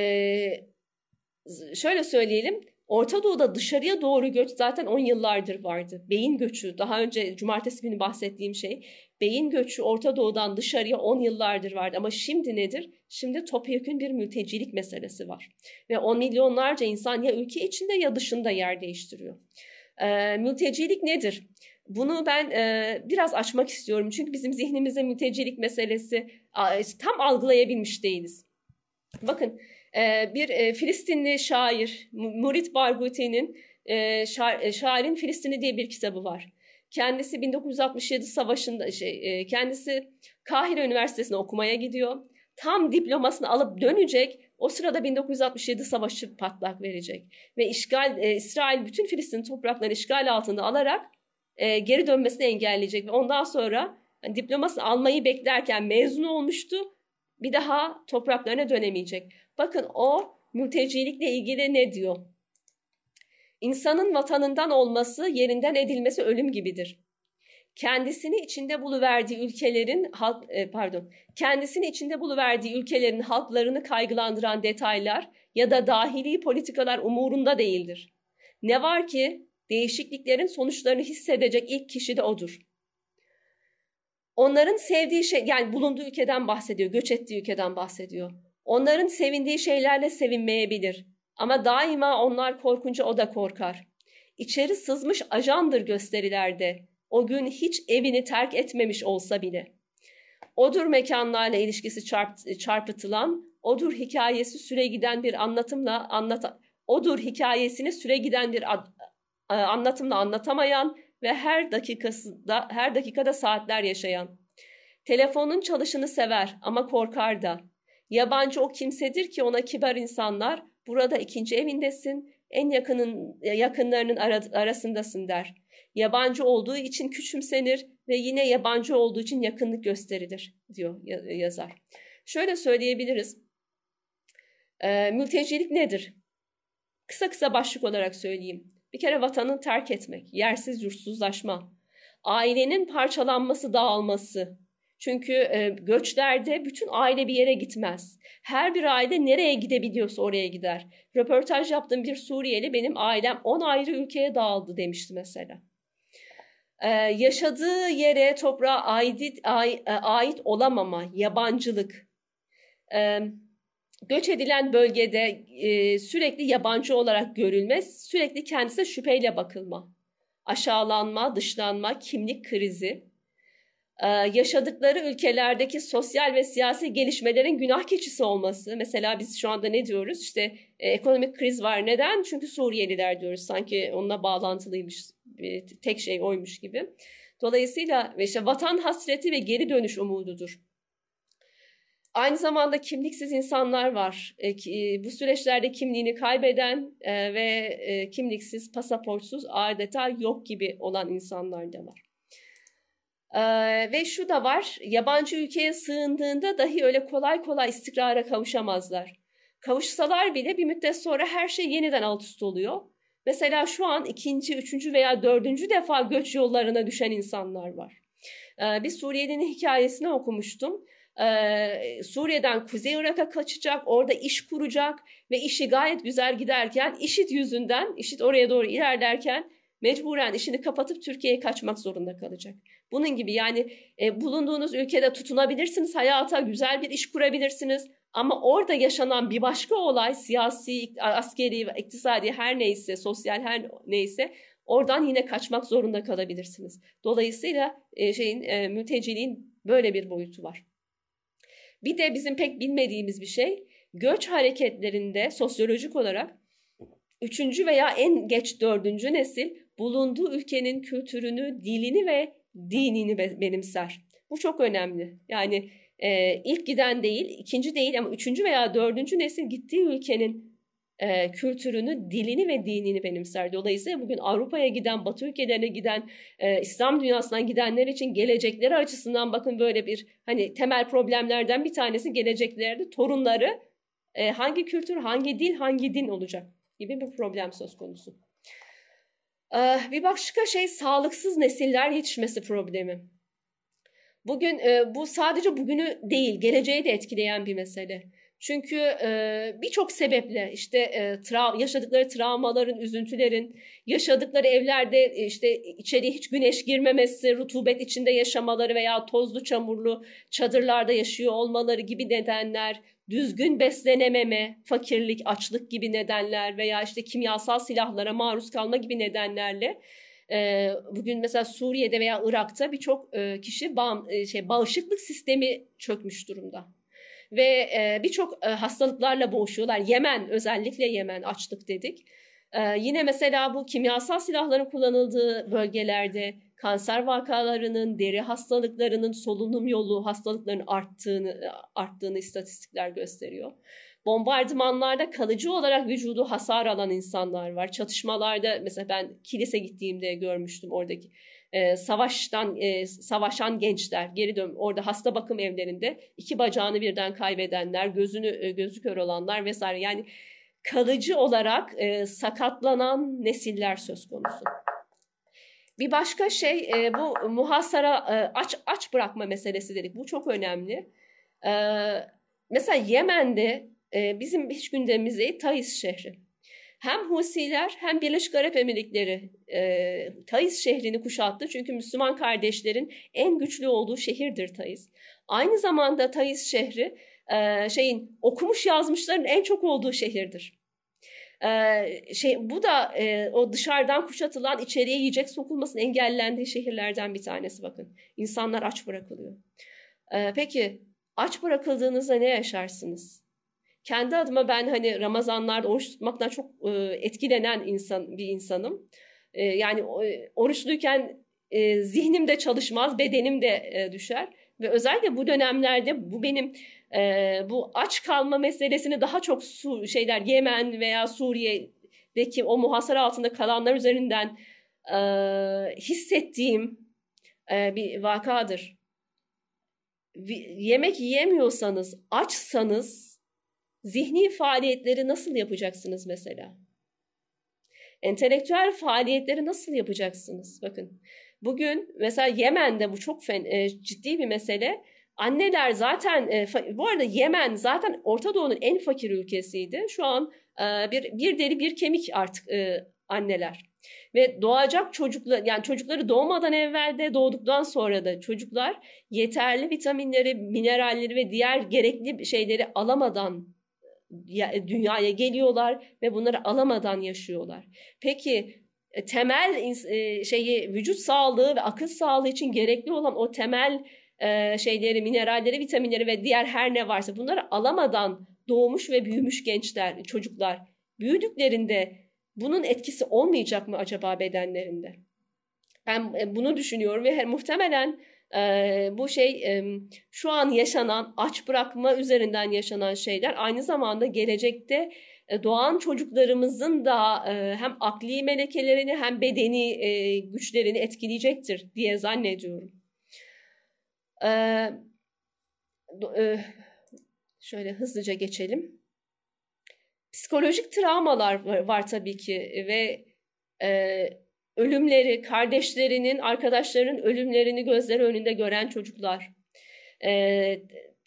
şöyle söyleyelim. Orta Doğu'da dışarıya doğru göç zaten 10 yıllardır vardı. Beyin göçü, daha önce cumartesi günü bahsettiğim şey. Beyin göçü Orta Doğu'dan dışarıya 10 yıllardır vardı. Ama şimdi nedir? Şimdi topyekun bir mültecilik meselesi var. Ve 10 milyonlarca insan ya ülke içinde ya dışında yer değiştiriyor. E, mültecilik nedir? Bunu ben e, biraz açmak istiyorum. Çünkü bizim zihnimizde mültecilik meselesi tam algılayabilmiş değiliz. Bakın bir e, Filistinli şair Murit Barghuti'nin e, şa e, Şairin Filistin'i diye bir kitabı var. Kendisi 1967 savaşında şey e, kendisi Kahire Üniversitesi'ne okumaya gidiyor. Tam diplomasını alıp dönecek. O sırada 1967 savaşı patlak verecek ve işgal e, İsrail bütün Filistin topraklarını işgal altında alarak e, geri dönmesini engelleyecek ve ondan sonra yani diplomasını almayı beklerken mezun olmuştu. Bir daha topraklarına dönemeyecek. Bakın o mültecilikle ilgili ne diyor? İnsanın vatanından olması, yerinden edilmesi ölüm gibidir. Kendisini içinde buluverdiği ülkelerin halk e, pardon, kendisini içinde buluverdiği ülkelerin halklarını kaygılandıran detaylar ya da dahili politikalar umurunda değildir. Ne var ki değişikliklerin sonuçlarını hissedecek ilk kişi de odur. Onların sevdiği şey, yani bulunduğu ülkeden bahsediyor, göç ettiği ülkeden bahsediyor. Onların sevindiği şeylerle sevinmeyebilir. Ama daima onlar korkunca o da korkar. İçeri sızmış ajandır gösterilerde. O gün hiç evini terk etmemiş olsa bile. Odur mekanlarla ilişkisi çarp, çarpıtılan, odur hikayesi süre giden bir anlatımla anlat odur hikayesini süre giden bir ad, anlatımla anlatamayan ve her dakikasında her dakikada saatler yaşayan. Telefonun çalışını sever ama korkar da. Yabancı o kimsedir ki ona kibar insanlar burada ikinci evindesin, en yakının yakınlarının arasındasın der. Yabancı olduğu için küçümsenir ve yine yabancı olduğu için yakınlık gösterilir diyor yazar. Şöyle söyleyebiliriz. E, mültecilik nedir? Kısa kısa başlık olarak söyleyeyim. Bir kere vatanı terk etmek, yersiz yurtsuzlaşma, ailenin parçalanması, dağılması, çünkü e, göçlerde bütün aile bir yere gitmez. Her bir aile nereye gidebiliyorsa oraya gider. Röportaj yaptığım bir Suriyeli benim ailem 10 ayrı ülkeye dağıldı demişti mesela. Ee, yaşadığı yere toprağa ait, ait, ait olamama, yabancılık. Ee, göç edilen bölgede e, sürekli yabancı olarak görülme, sürekli kendisine şüpheyle bakılma. Aşağılanma, dışlanma, kimlik krizi yaşadıkları ülkelerdeki sosyal ve siyasi gelişmelerin günah keçisi olması. Mesela biz şu anda ne diyoruz? İşte e, ekonomik kriz var. Neden? Çünkü Suriyeliler diyoruz. Sanki onunla bağlantılıymış. Bir, tek şey oymuş gibi. Dolayısıyla işte vatan hasreti ve geri dönüş umududur. Aynı zamanda kimliksiz insanlar var. E, e, bu süreçlerde kimliğini kaybeden e, ve e, kimliksiz, pasaportsuz adeta yok gibi olan insanlar da var. Ee, ve şu da var, yabancı ülkeye sığındığında dahi öyle kolay kolay istikrara kavuşamazlar. Kavuşsalar bile bir müddet sonra her şey yeniden alt üst oluyor. Mesela şu an ikinci, üçüncü veya dördüncü defa göç yollarına düşen insanlar var. Ee, bir Suriyelinin hikayesini okumuştum. Ee, Suriye'den Kuzey Irak'a kaçacak, orada iş kuracak ve işi gayet güzel giderken IŞİD yüzünden, IŞİD oraya doğru ilerlerken mecburen işini kapatıp Türkiye'ye kaçmak zorunda kalacak. Bunun gibi yani e, bulunduğunuz ülkede tutunabilirsiniz, hayata güzel bir iş kurabilirsiniz. Ama orada yaşanan bir başka olay siyasi, askeri, iktisadi her neyse, sosyal her neyse oradan yine kaçmak zorunda kalabilirsiniz. Dolayısıyla e, şeyin e, mülteciliğin böyle bir boyutu var. Bir de bizim pek bilmediğimiz bir şey göç hareketlerinde sosyolojik olarak üçüncü veya en geç dördüncü nesil bulunduğu ülkenin kültürünü, dilini ve dinini benimser. Bu çok önemli. Yani e, ilk giden değil, ikinci değil ama üçüncü veya dördüncü nesil gittiği ülkenin e, kültürünü, dilini ve dinini benimser. Dolayısıyla bugün Avrupa'ya giden, Batı ülkelerine giden, e, İslam dünyasından gidenler için gelecekleri açısından bakın böyle bir hani temel problemlerden bir tanesi geleceklerde torunları e, hangi kültür, hangi dil, hangi din olacak gibi bir problem söz konusu. Eh, bir başka şey sağlıksız nesiller yetişmesi problemi. Bugün e, bu sadece bugünü değil, geleceği de etkileyen bir mesele. Çünkü e, birçok sebeple işte e, tra- yaşadıkları travmaların, üzüntülerin, yaşadıkları evlerde e, işte içeriye hiç güneş girmemesi, rutubet içinde yaşamaları veya tozlu çamurlu çadırlarda yaşıyor olmaları gibi nedenler, düzgün beslenememe, fakirlik, açlık gibi nedenler veya işte kimyasal silahlara maruz kalma gibi nedenlerle e, bugün mesela Suriye'de veya Irak'ta birçok e, kişi bağ, e, şey bağışıklık sistemi çökmüş durumda ve e, birçok e, hastalıklarla boğuşuyorlar. Yemen özellikle Yemen açlık dedik. E, yine mesela bu kimyasal silahların kullanıldığı bölgelerde kanser vakalarının, deri hastalıklarının, solunum yolu hastalıklarının arttığını arttığını istatistikler gösteriyor. Bombardımanlarda kalıcı olarak vücudu hasar alan insanlar var. Çatışmalarda mesela ben kilise gittiğimde görmüştüm oradaki e, savaştan e, savaşan gençler geri dön orada hasta bakım evlerinde iki bacağını birden kaybedenler, gözünü e, gözü kör olanlar vesaire. Yani kalıcı olarak e, sakatlanan nesiller söz konusu. Bir başka şey e, bu muhasara e, aç aç bırakma meselesi dedik. Bu çok önemli. E, mesela Yemen'de e, bizim hiç gündemimizde değil Taiz şehri hem Husiler hem Birleşik Arap Emirlikleri e, Taiz şehrini kuşattı. Çünkü Müslüman kardeşlerin en güçlü olduğu şehirdir Taiz. Aynı zamanda Taiz şehri e, şeyin okumuş yazmışların en çok olduğu şehirdir. Ee, şey bu da e, o dışarıdan kuşatılan içeriye yiyecek sokulmasının engellendiği şehirlerden bir tanesi bakın. İnsanlar aç bırakılıyor. Ee, peki aç bırakıldığınızda ne yaşarsınız? Kendi adıma ben hani Ramazanlarda oruç tutmaktan çok e, etkilenen insan bir insanım. E, yani e, oruçluyken zihnim de çalışmaz, bedenim de düşer ve özellikle bu dönemlerde bu benim bu aç kalma meselesini daha çok su, şeyler Yemen veya Suriye'deki o muhasara altında kalanlar üzerinden hissettiğim bir vakadır. Yemek yiyemiyorsanız, açsanız Zihni faaliyetleri nasıl yapacaksınız mesela? Entelektüel faaliyetleri nasıl yapacaksınız? Bakın bugün mesela Yemen'de bu çok fen, e, ciddi bir mesele. Anneler zaten e, bu arada Yemen zaten Orta Doğu'nun en fakir ülkesiydi. Şu an e, bir bir deri bir kemik artık e, anneler. Ve doğacak çocuklar yani çocukları doğmadan evvel de doğduktan sonra da çocuklar yeterli vitaminleri, mineralleri ve diğer gerekli şeyleri alamadan dünyaya geliyorlar ve bunları alamadan yaşıyorlar. Peki e, temel e, şeyi vücut sağlığı ve akıl sağlığı için gerekli olan o temel şeyleri, mineralleri, vitaminleri ve diğer her ne varsa bunları alamadan doğmuş ve büyümüş gençler, çocuklar büyüdüklerinde bunun etkisi olmayacak mı acaba bedenlerinde? Ben bunu düşünüyorum ve muhtemelen e, bu şey e, şu an yaşanan aç bırakma üzerinden yaşanan şeyler aynı zamanda gelecekte e, doğan çocuklarımızın da e, hem akli melekelerini hem bedeni e, güçlerini etkileyecektir diye zannediyorum. Şöyle hızlıca geçelim. Psikolojik travmalar var, tabii ki ve ölümleri, kardeşlerinin, arkadaşlarının ölümlerini gözleri önünde gören çocuklar, e,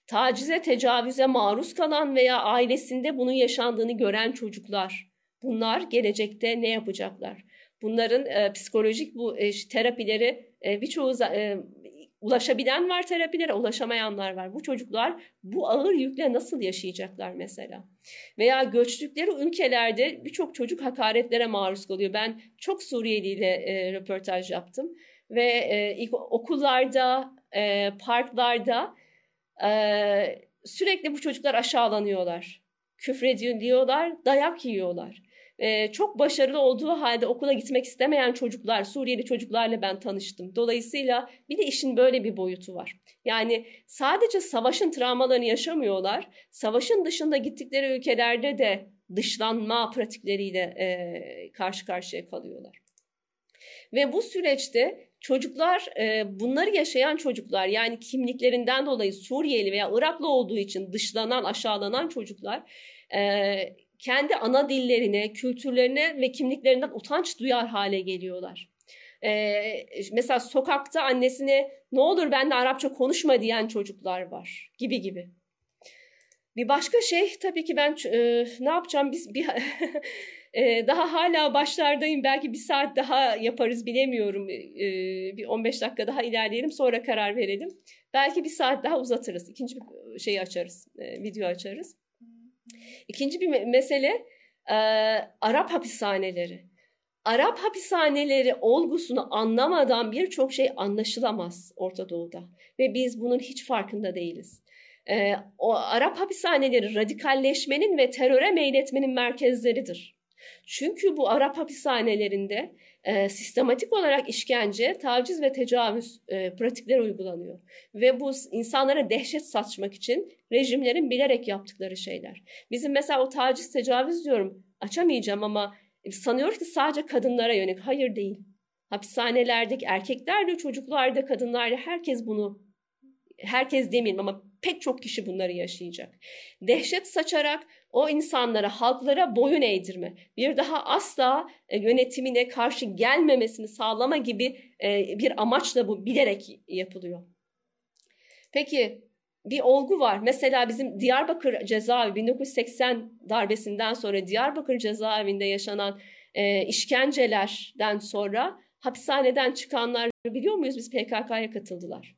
tacize, tecavüze maruz kalan veya ailesinde bunun yaşandığını gören çocuklar, bunlar gelecekte ne yapacaklar? Bunların e, psikolojik bu e, terapileri e, birçoğu e, ulaşabilen var terapilere, ulaşamayanlar var. Bu çocuklar bu ağır yükle nasıl yaşayacaklar mesela? Veya göçtükleri ülkelerde birçok çocuk hakaretlere maruz kalıyor. Ben çok Suriyeli ile e, röportaj yaptım ve e, ilk okullarda, e, parklarda e, sürekli bu çocuklar aşağılanıyorlar. Küfrediliyorlar, dayak yiyorlar e, çok başarılı olduğu halde okula gitmek istemeyen çocuklar, Suriyeli çocuklarla ben tanıştım. Dolayısıyla bir de işin böyle bir boyutu var. Yani sadece savaşın travmalarını yaşamıyorlar, savaşın dışında gittikleri ülkelerde de dışlanma pratikleriyle e, karşı karşıya kalıyorlar. Ve bu süreçte çocuklar, e, bunları yaşayan çocuklar yani kimliklerinden dolayı Suriyeli veya Iraklı olduğu için dışlanan, aşağılanan çocuklar e, kendi ana dillerine, kültürlerine ve kimliklerinden utanç duyar hale geliyorlar. Ee, mesela sokakta annesine ne olur benimle Arapça konuşma diyen çocuklar var gibi gibi. Bir başka şey tabii ki ben e, ne yapacağım biz bir e, daha hala başlardayım belki bir saat daha yaparız bilemiyorum e, bir 15 dakika daha ilerleyelim sonra karar verelim. Belki bir saat daha uzatırız ikinci şey açarız e, video açarız. İkinci bir me mesele e, Arap hapishaneleri. Arap hapishaneleri olgusunu anlamadan birçok şey anlaşılamaz Orta Doğu'da ve biz bunun hiç farkında değiliz. Ee, o Arap hapishaneleri radikalleşmenin ve teröre meyletmenin merkezleridir. Çünkü bu Arap hapishanelerinde e, sistematik olarak işkence, taciz ve tecavüz e, pratikleri uygulanıyor. Ve bu insanlara dehşet saçmak için rejimlerin bilerek yaptıkları şeyler. Bizim mesela o taciz, tecavüz diyorum açamayacağım ama sanıyoruz ki sadece kadınlara yönelik. Hayır değil. Hapishanelerdeki erkekler de, çocuklar da, kadınlar da herkes bunu herkes demeyeyim ama pek çok kişi bunları yaşayacak. Dehşet saçarak o insanlara, halklara boyun eğdirme, bir daha asla e, yönetimine karşı gelmemesini sağlama gibi e, bir amaçla bu bilerek yapılıyor. Peki bir olgu var. Mesela bizim Diyarbakır cezaevi 1980 darbesinden sonra Diyarbakır cezaevinde yaşanan e, işkencelerden sonra hapishaneden çıkanlar biliyor muyuz biz PKK'ya katıldılar.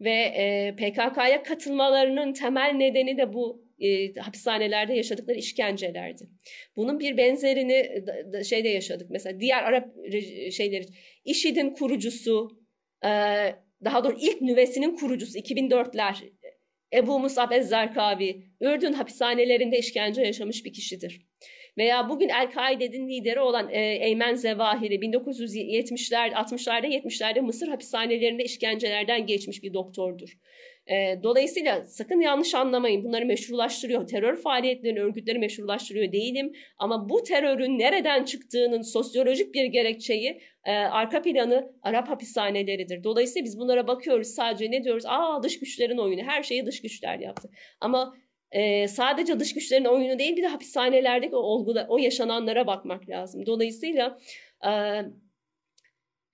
Ve PKK'ya katılmalarının temel nedeni de bu e, hapishanelerde yaşadıkları işkencelerdi. Bunun bir benzerini da, da, şeyde yaşadık. Mesela diğer Arap şeyleri, IŞİD'in kurucusu, e, daha doğrusu ilk nüvesinin kurucusu 2004'ler Ebu Musab Ez-Zarkavi, Ürdün hapishanelerinde işkence yaşamış bir kişidir. Veya bugün El-Kaide'nin lideri olan e, Eymen Zevahiri 1970'ler, 60'larda 70'lerde Mısır hapishanelerinde işkencelerden geçmiş bir doktordur. E, dolayısıyla sakın yanlış anlamayın bunları meşrulaştırıyor. Terör faaliyetlerini örgütleri meşrulaştırıyor değilim. Ama bu terörün nereden çıktığının sosyolojik bir gerekçeyi e, arka planı Arap hapishaneleridir. Dolayısıyla biz bunlara bakıyoruz sadece ne diyoruz? Aa dış güçlerin oyunu her şeyi dış güçler yaptı. Ama e, sadece dış güçlerin oyunu değil bir de hapishanelerdeki o olguda, o yaşananlara bakmak lazım. Dolayısıyla e,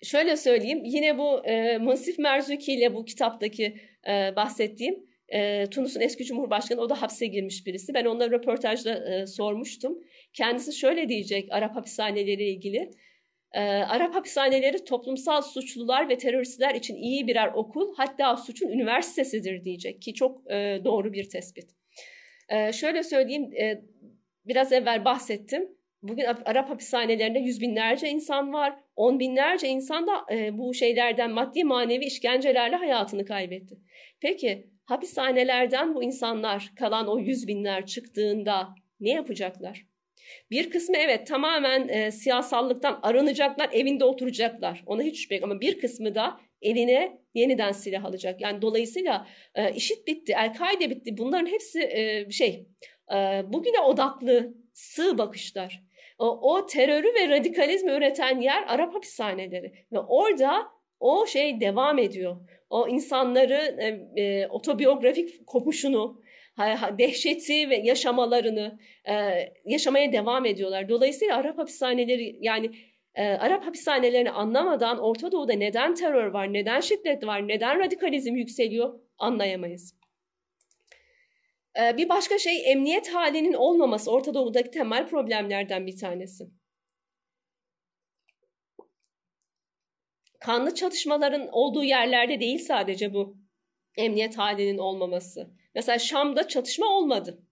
şöyle söyleyeyim yine bu e, Munsif Merzuki ile bu kitaptaki e, bahsettiğim e, Tunus'un eski Cumhurbaşkanı o da hapse girmiş birisi. Ben onlara röportajda e, sormuştum. Kendisi şöyle diyecek Arap hapishaneleri ilgili. E, Arap hapishaneleri toplumsal suçlular ve teröristler için iyi birer okul hatta suçun üniversitesidir diyecek ki çok e, doğru bir tespit. E, şöyle söyleyeyim e, biraz evvel bahsettim. Bugün Arap hapishanelerinde yüz binlerce insan var. On binlerce insan da e, bu şeylerden maddi manevi işkencelerle hayatını kaybetti. Peki hapishanelerden bu insanlar kalan o yüz binler çıktığında ne yapacaklar? Bir kısmı evet tamamen e, siyasallıktan arınacaklar, evinde oturacaklar. Ona hiç şüphe yok ama bir kısmı da eline yeniden silah alacak. Yani dolayısıyla e, işit bitti, El-Kaide bitti. Bunların hepsi e, şey e, bugüne odaklı sığ bakışlar. O, terörü ve radikalizmi üreten yer Arap hapishaneleri ve orada o şey devam ediyor. O insanları e, e, otobiyografik kopuşunu, dehşeti ve yaşamalarını e, yaşamaya devam ediyorlar. Dolayısıyla Arap hapishaneleri yani e, Arap hapishanelerini anlamadan Orta Doğu'da neden terör var, neden şiddet var, neden radikalizm yükseliyor anlayamayız. E, bir başka şey emniyet halinin olmaması Orta Doğu'daki temel problemlerden bir tanesi. Kanlı çatışmaların olduğu yerlerde değil sadece bu emniyet halinin olmaması. Mesela Şam'da çatışma olmadı.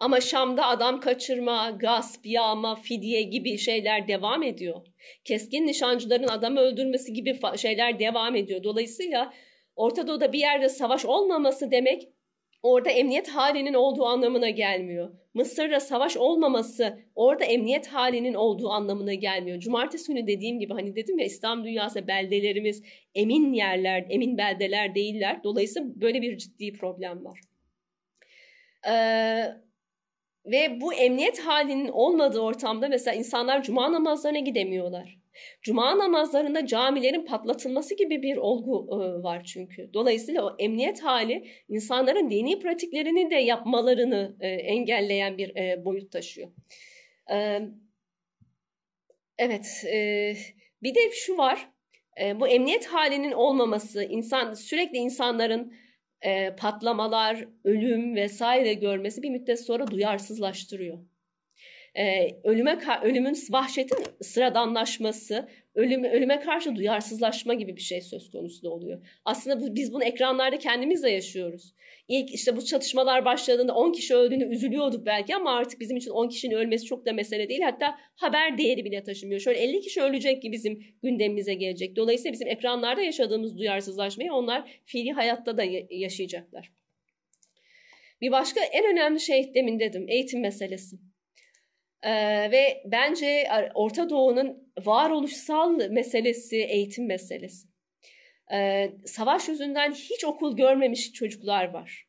Ama Şam'da adam kaçırma, gasp, yağma, fidye gibi şeyler devam ediyor. Keskin nişancıların adam öldürmesi gibi şeyler devam ediyor. Dolayısıyla Orta Doğu'da bir yerde savaş olmaması demek orada emniyet halinin olduğu anlamına gelmiyor. Mısır'da savaş olmaması orada emniyet halinin olduğu anlamına gelmiyor. Cumartesi günü dediğim gibi hani dedim ya İslam dünyası beldelerimiz emin yerler, emin beldeler değiller. Dolayısıyla böyle bir ciddi problem var. Ee, ve bu emniyet halinin olmadığı ortamda mesela insanlar cuma namazlarına gidemiyorlar. Cuma namazlarında camilerin patlatılması gibi bir olgu e, var çünkü. Dolayısıyla o emniyet hali insanların dini pratiklerini de yapmalarını e, engelleyen bir e, boyut taşıyor. Evet, bir de şu var. Bu emniyet halinin olmaması, insan sürekli insanların patlamalar, ölüm vesaire görmesi bir müddet sonra duyarsızlaştırıyor. E, ölüme ölümün vahşetin sıradanlaşması, ölüm, ölüme karşı duyarsızlaşma gibi bir şey söz konusu da oluyor. Aslında bu, biz bunu ekranlarda kendimiz de yaşıyoruz. İlk işte bu çatışmalar başladığında 10 kişi öldüğünde üzülüyorduk belki ama artık bizim için 10 kişinin ölmesi çok da mesele değil. Hatta haber değeri bile taşımıyor. Şöyle 50 kişi ölecek ki bizim gündemimize gelecek. Dolayısıyla bizim ekranlarda yaşadığımız duyarsızlaşmayı onlar fiili hayatta da yaşayacaklar. Bir başka en önemli şey demin dedim eğitim meselesi. Ee, ve bence Orta Doğu'nun varoluşsal meselesi eğitim meselesi. Ee, savaş yüzünden hiç okul görmemiş çocuklar var.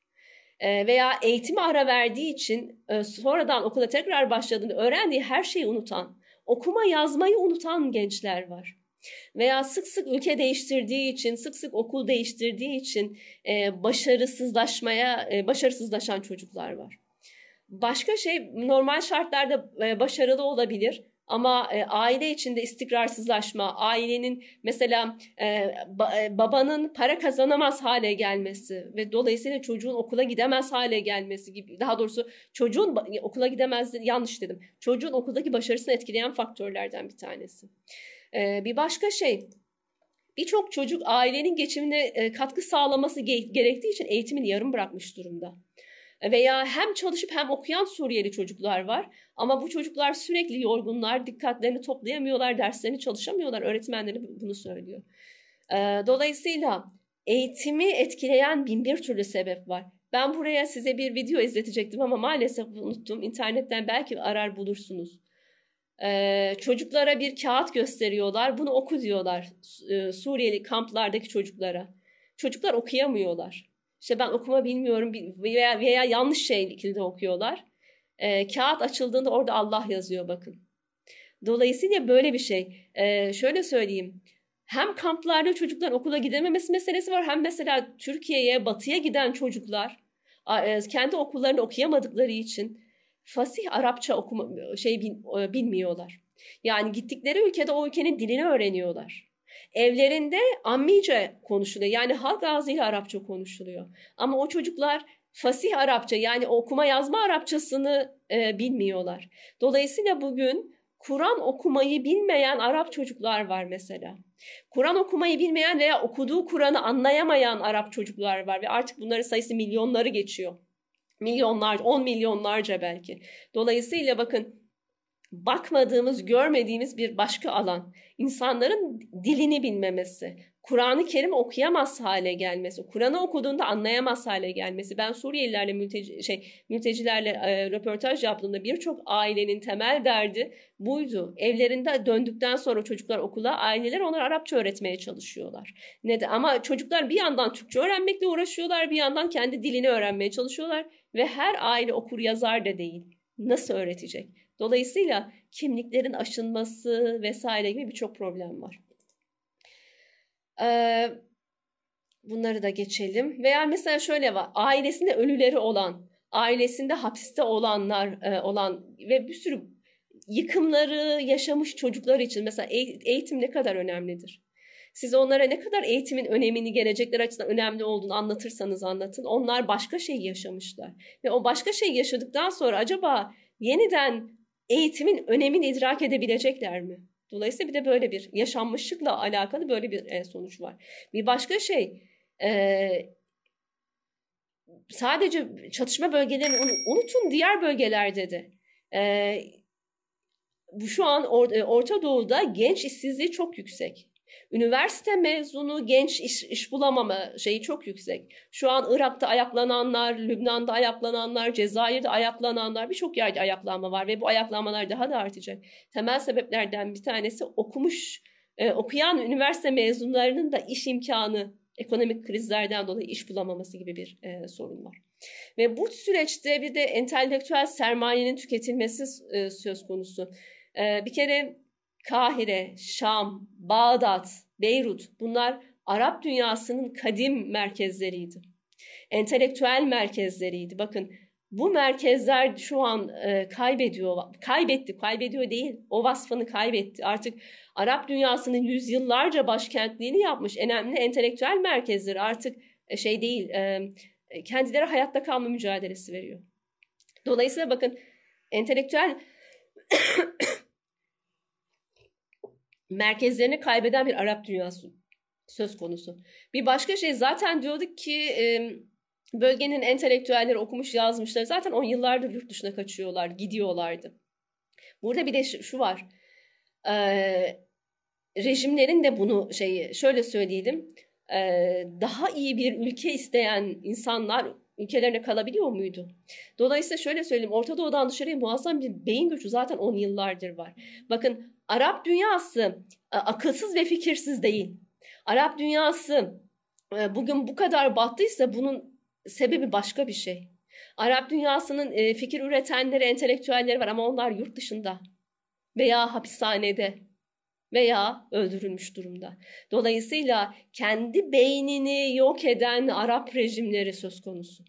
Ee, veya eğitimi ara verdiği için e, sonradan okula tekrar başladığında öğrendiği her şeyi unutan, okuma yazmayı unutan gençler var. Veya sık sık ülke değiştirdiği için, sık sık okul değiştirdiği için e, başarısızlaşmaya, e, başarısızlaşan çocuklar var. Başka şey normal şartlarda e, başarılı olabilir ama e, aile içinde istikrarsızlaşma, ailenin mesela e, ba, babanın para kazanamaz hale gelmesi ve dolayısıyla çocuğun okula gidemez hale gelmesi gibi daha doğrusu çocuğun okula gidemez yanlış dedim. Çocuğun okuldaki başarısını etkileyen faktörlerden bir tanesi. Bir başka şey birçok çocuk ailenin geçimine katkı sağlaması gerektiği için eğitimini yarım bırakmış durumda veya hem çalışıp hem okuyan Suriyeli çocuklar var. Ama bu çocuklar sürekli yorgunlar, dikkatlerini toplayamıyorlar, derslerini çalışamıyorlar. Öğretmenleri bunu söylüyor. Dolayısıyla eğitimi etkileyen bin bir türlü sebep var. Ben buraya size bir video izletecektim ama maalesef unuttum. İnternetten belki arar bulursunuz. Ee, çocuklara bir kağıt gösteriyorlar. Bunu oku diyorlar Suriyeli kamplardaki çocuklara. Çocuklar okuyamıyorlar. İşte ben okuma bilmiyorum veya, veya yanlış şekilde okuyorlar. E, kağıt açıldığında orada Allah yazıyor bakın. Dolayısıyla böyle bir şey. E, şöyle söyleyeyim. Hem kamplarda çocuklar okula gidememesi meselesi var. Hem mesela Türkiye'ye, batıya giden çocuklar e, kendi okullarını okuyamadıkları için fasih Arapça okuma şey bilmiyorlar. Yani gittikleri ülkede o ülkenin dilini öğreniyorlar. Evlerinde ammice konuşuluyor. Yani halk ağzıyla Arapça konuşuluyor. Ama o çocuklar fasih Arapça yani okuma yazma Arapçasını e, bilmiyorlar. Dolayısıyla bugün Kur'an okumayı bilmeyen Arap çocuklar var mesela. Kur'an okumayı bilmeyen veya okuduğu Kur'an'ı anlayamayan Arap çocuklar var ve artık bunların sayısı milyonları geçiyor. Milyonlar, on milyonlarca belki. Dolayısıyla bakın bakmadığımız, görmediğimiz bir başka alan. İnsanların dilini bilmemesi, Kur'an-ı Kerim okuyamaz hale gelmesi, Kur'an'ı okuduğunda anlayamaz hale gelmesi. Ben Suriyelilerle mülteci, şey mültecilerle e, röportaj yaptığımda birçok ailenin temel derdi buydu. Evlerinde döndükten sonra çocuklar okula, aileler onlara Arapça öğretmeye çalışıyorlar. Ne de, ama çocuklar bir yandan Türkçe öğrenmekle uğraşıyorlar, bir yandan kendi dilini öğrenmeye çalışıyorlar ve her aile okur yazar da değil. Nasıl öğretecek? Dolayısıyla kimliklerin aşınması vesaire gibi birçok problem var. Ee, bunları da geçelim. Veya mesela şöyle var. Ailesinde ölüleri olan, ailesinde hapiste olanlar e, olan ve bir sürü yıkımları yaşamış çocuklar için mesela eğitim ne kadar önemlidir? Siz onlara ne kadar eğitimin önemini, gelecekler açısından önemli olduğunu anlatırsanız anlatın. Onlar başka şey yaşamışlar. Ve o başka şey yaşadıktan sonra acaba yeniden eğitimin önemini idrak edebilecekler mi? Dolayısıyla bir de böyle bir yaşanmışlıkla alakalı böyle bir e, sonuç var. Bir başka şey e, sadece çatışma bölgelerini unutun diğer bölgelerde de. E, şu an e, Orta Doğu'da genç işsizliği çok yüksek. Üniversite mezunu genç iş, iş bulamama şeyi çok yüksek. Şu an Irak'ta ayaklananlar, Lübnan'da ayaklananlar, Cezayir'de ayaklananlar birçok yerde ayaklanma var ve bu ayaklanmalar daha da artacak. Temel sebeplerden bir tanesi okumuş, e, okuyan üniversite mezunlarının da iş imkanı ekonomik krizlerden dolayı iş bulamaması gibi bir e, sorun var. Ve bu süreçte bir de entelektüel sermayenin tüketilmesi e, söz konusu. E, bir kere Kahire, Şam, Bağdat, Beyrut bunlar Arap dünyasının kadim merkezleriydi. Entelektüel merkezleriydi. Bakın bu merkezler şu an e, kaybediyor, kaybetti, kaybediyor değil, o vasfını kaybetti. Artık Arap dünyasının yüzyıllarca başkentliğini yapmış önemli entelektüel merkezleri artık e, şey değil. E, kendileri hayatta kalma mücadelesi veriyor. Dolayısıyla bakın entelektüel merkezlerini kaybeden bir Arap dünyası söz konusu. Bir başka şey zaten diyorduk ki bölgenin entelektüelleri okumuş yazmışlar zaten on yıllardır yurt dışına kaçıyorlar, gidiyorlardı. Burada bir de şu var. Ee, rejimlerin de bunu şeyi şöyle söyleyelim. E, daha iyi bir ülke isteyen insanlar ülkelerine kalabiliyor muydu? Dolayısıyla şöyle söyleyeyim. Orta Doğu'dan dışarıya muazzam bir beyin göçü zaten on yıllardır var. Bakın Arap dünyası e, akılsız ve fikirsiz değil. Arap dünyası e, bugün bu kadar battıysa bunun sebebi başka bir şey. Arap dünyasının e, fikir üretenleri, entelektüelleri var ama onlar yurt dışında veya hapishanede veya öldürülmüş durumda. Dolayısıyla kendi beynini yok eden Arap rejimleri söz konusu.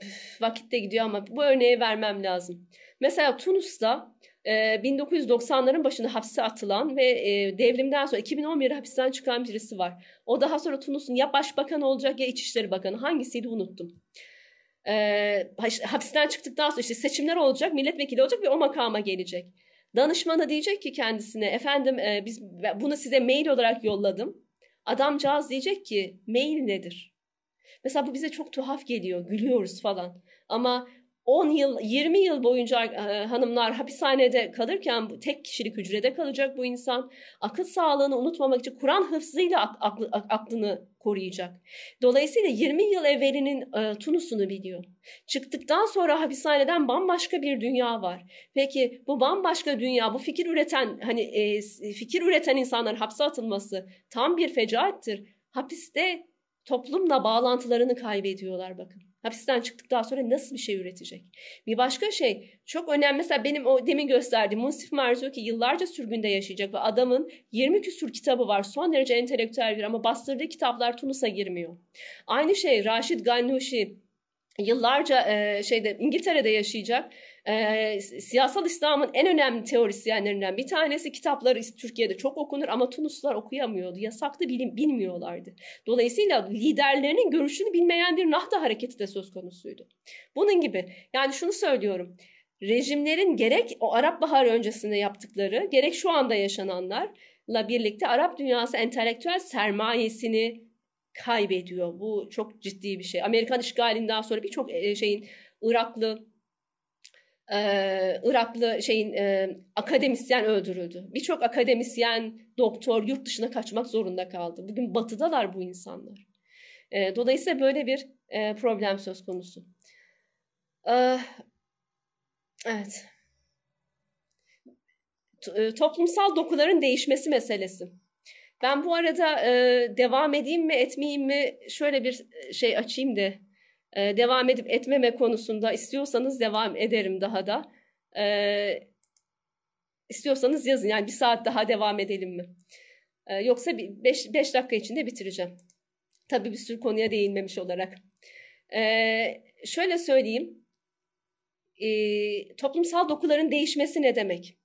Size vakitte gidiyor ama bu örneği vermem lazım. Mesela Tunus'ta 1990'ların başında hapse atılan ve devrimden sonra 2011'de hapisten çıkan birisi var. O daha sonra Tunus'un ya başbakan olacak ya İçişleri Bakanı hangisiydi unuttum. hapisten çıktıktan sonra işte seçimler olacak, milletvekili olacak ve o makama gelecek. Danışmana diyecek ki kendisine efendim biz bunu size mail olarak yolladım. Adamcağız diyecek ki mail nedir? Mesela bu bize çok tuhaf geliyor, gülüyoruz falan. Ama 10 yıl, 20 yıl boyunca e, hanımlar hapishanede kalırken bu tek kişilik hücrede kalacak bu insan. Akıl sağlığını unutmamak için Kur'an hıfzıyla ak, aklı, aklını koruyacak. Dolayısıyla 20 yıl evvelinin e, Tunus'unu biliyor. Çıktıktan sonra hapishaneden bambaşka bir dünya var. Peki bu bambaşka dünya, bu fikir üreten hani e, fikir üreten insanların hapse atılması tam bir fecaattir. Hapiste toplumla bağlantılarını kaybediyorlar bakın. Hapisten çıktıktan sonra nasıl bir şey üretecek? Bir başka şey çok önemli mesela benim o demin gösterdiğim Munsif Marzuki yıllarca sürgünde yaşayacak ve adamın 20 küsur kitabı var. Son derece entelektüel bir ama bastırdığı kitaplar Tunus'a girmiyor. Aynı şey Raşid Gannuşi yıllarca e, şeyde İngiltere'de yaşayacak e, siyasal İslam'ın en önemli teorisyenlerinden bir tanesi kitapları Türkiye'de çok okunur ama Tunuslular okuyamıyordu. Yasaktı bilim, bilmiyorlardı. Dolayısıyla liderlerinin görüşünü bilmeyen bir Nahda hareketi de söz konusuydu. Bunun gibi yani şunu söylüyorum. Rejimlerin gerek o Arap Baharı öncesinde yaptıkları gerek şu anda yaşananlarla birlikte Arap dünyası entelektüel sermayesini kaybediyor. Bu çok ciddi bir şey. Amerikan işgalinden sonra birçok şeyin Iraklı, Iraklı şeyin e, akademisyen öldürüldü. Birçok akademisyen, doktor yurt dışına kaçmak zorunda kaldı. Bugün batıdalar bu insanlar. E, dolayısıyla böyle bir e, problem söz konusu. E, evet. T- toplumsal dokuların değişmesi meselesi. Ben bu arada e, devam edeyim mi etmeyeyim mi şöyle bir şey açayım da e, devam edip etmeme konusunda istiyorsanız devam ederim daha da. E, istiyorsanız yazın yani bir saat daha devam edelim mi? E, yoksa 5 dakika içinde bitireceğim. Tabii bir sürü konuya değinmemiş olarak. E, şöyle söyleyeyim. E, toplumsal dokuların değişmesi ne demek?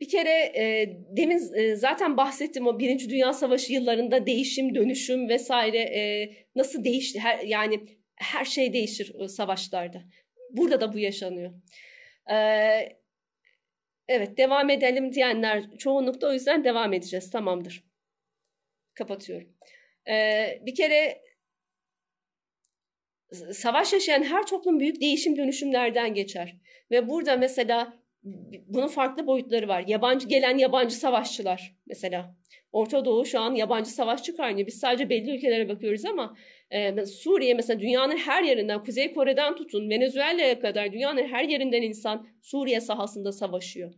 Bir kere e, demin e, zaten bahsettim o Birinci Dünya Savaşı yıllarında değişim, dönüşüm vesaire e, nasıl değişti? Her, yani her şey değişir o savaşlarda. Burada da bu yaşanıyor. Ee, evet devam edelim diyenler çoğunlukta o yüzden devam edeceğiz. Tamamdır. Kapatıyorum. Ee, bir kere savaş yaşayan her toplum büyük değişim dönüşümlerden geçer. Ve burada mesela bunun farklı boyutları var. Yabancı gelen yabancı savaşçılar mesela. Orta Doğu şu an yabancı savaşçı kaynıyor. Biz sadece belli ülkelere bakıyoruz ama e, Suriye mesela dünyanın her yerinden, Kuzey Kore'den tutun Venezuela'ya kadar dünyanın her yerinden insan Suriye sahasında savaşıyor.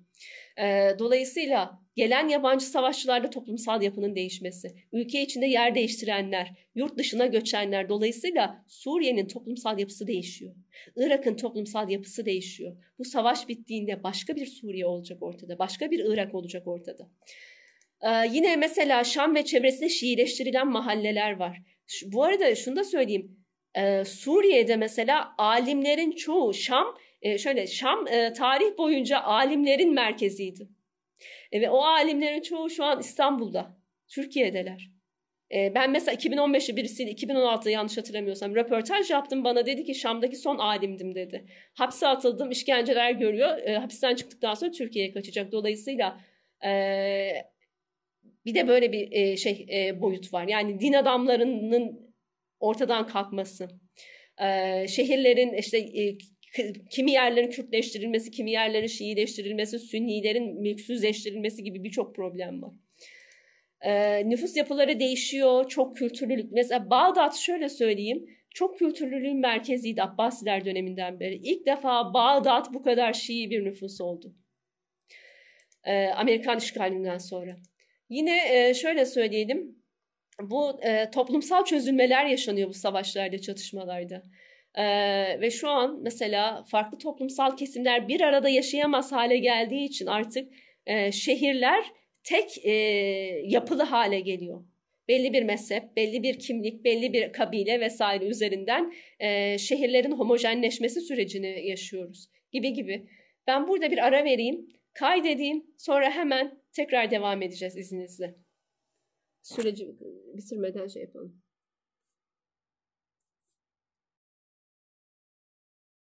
E, dolayısıyla gelen yabancı savaşçılarla toplumsal yapının değişmesi, ülke içinde yer değiştirenler, yurt dışına göçenler dolayısıyla Suriye'nin toplumsal yapısı değişiyor. Irak'ın toplumsal yapısı değişiyor. Bu savaş bittiğinde başka bir Suriye olacak ortada, başka bir Irak olacak ortada. Ee, yine mesela Şam ve çevresinde Şiileştirilen mahalleler var. Şu, bu arada şunu da söyleyeyim. Ee, Suriye'de mesela alimlerin çoğu Şam, e, şöyle Şam e, tarih boyunca alimlerin merkeziydi. E, ve o alimlerin çoğu şu an İstanbul'da, Türkiye'deler. E, ben mesela 2015'te birisiyle 2016'da yanlış hatırlamıyorsam röportaj yaptım. Bana dedi ki Şam'daki son alimdim dedi. Hapse atıldım, işkenceler görüyor. E, hapisten çıktıktan sonra Türkiye'ye kaçacak. Dolayısıyla e, bir de böyle bir e, şey e, boyut var. Yani din adamlarının ortadan kalkması. E, şehirlerin işte e, kimi yerlerin Kürtleştirilmesi, kimi yerlerin Şiileştirilmesi, Sünnilerin mülksüzleştirilmesi gibi birçok problem var. Ee, nüfus yapıları değişiyor, çok kültürlülük. Mesela Bağdat şöyle söyleyeyim, çok kültürlülüğün merkeziydi Abbasiler döneminden beri. İlk defa Bağdat bu kadar Şii bir nüfus oldu. Ee, Amerikan işgalinden sonra. Yine e, şöyle söyleyelim, bu e, toplumsal çözülmeler yaşanıyor bu savaşlarda, çatışmalarda. Ee, ve şu an mesela farklı toplumsal kesimler bir arada yaşayamaz hale geldiği için artık e, şehirler tek e, yapılı hale geliyor. Belli bir mezhep, belli bir kimlik, belli bir kabile vesaire üzerinden e, şehirlerin homojenleşmesi sürecini yaşıyoruz gibi gibi. Ben burada bir ara vereyim, kaydedeyim, sonra hemen tekrar devam edeceğiz izninizle. Süreci bitirmeden şey yapalım.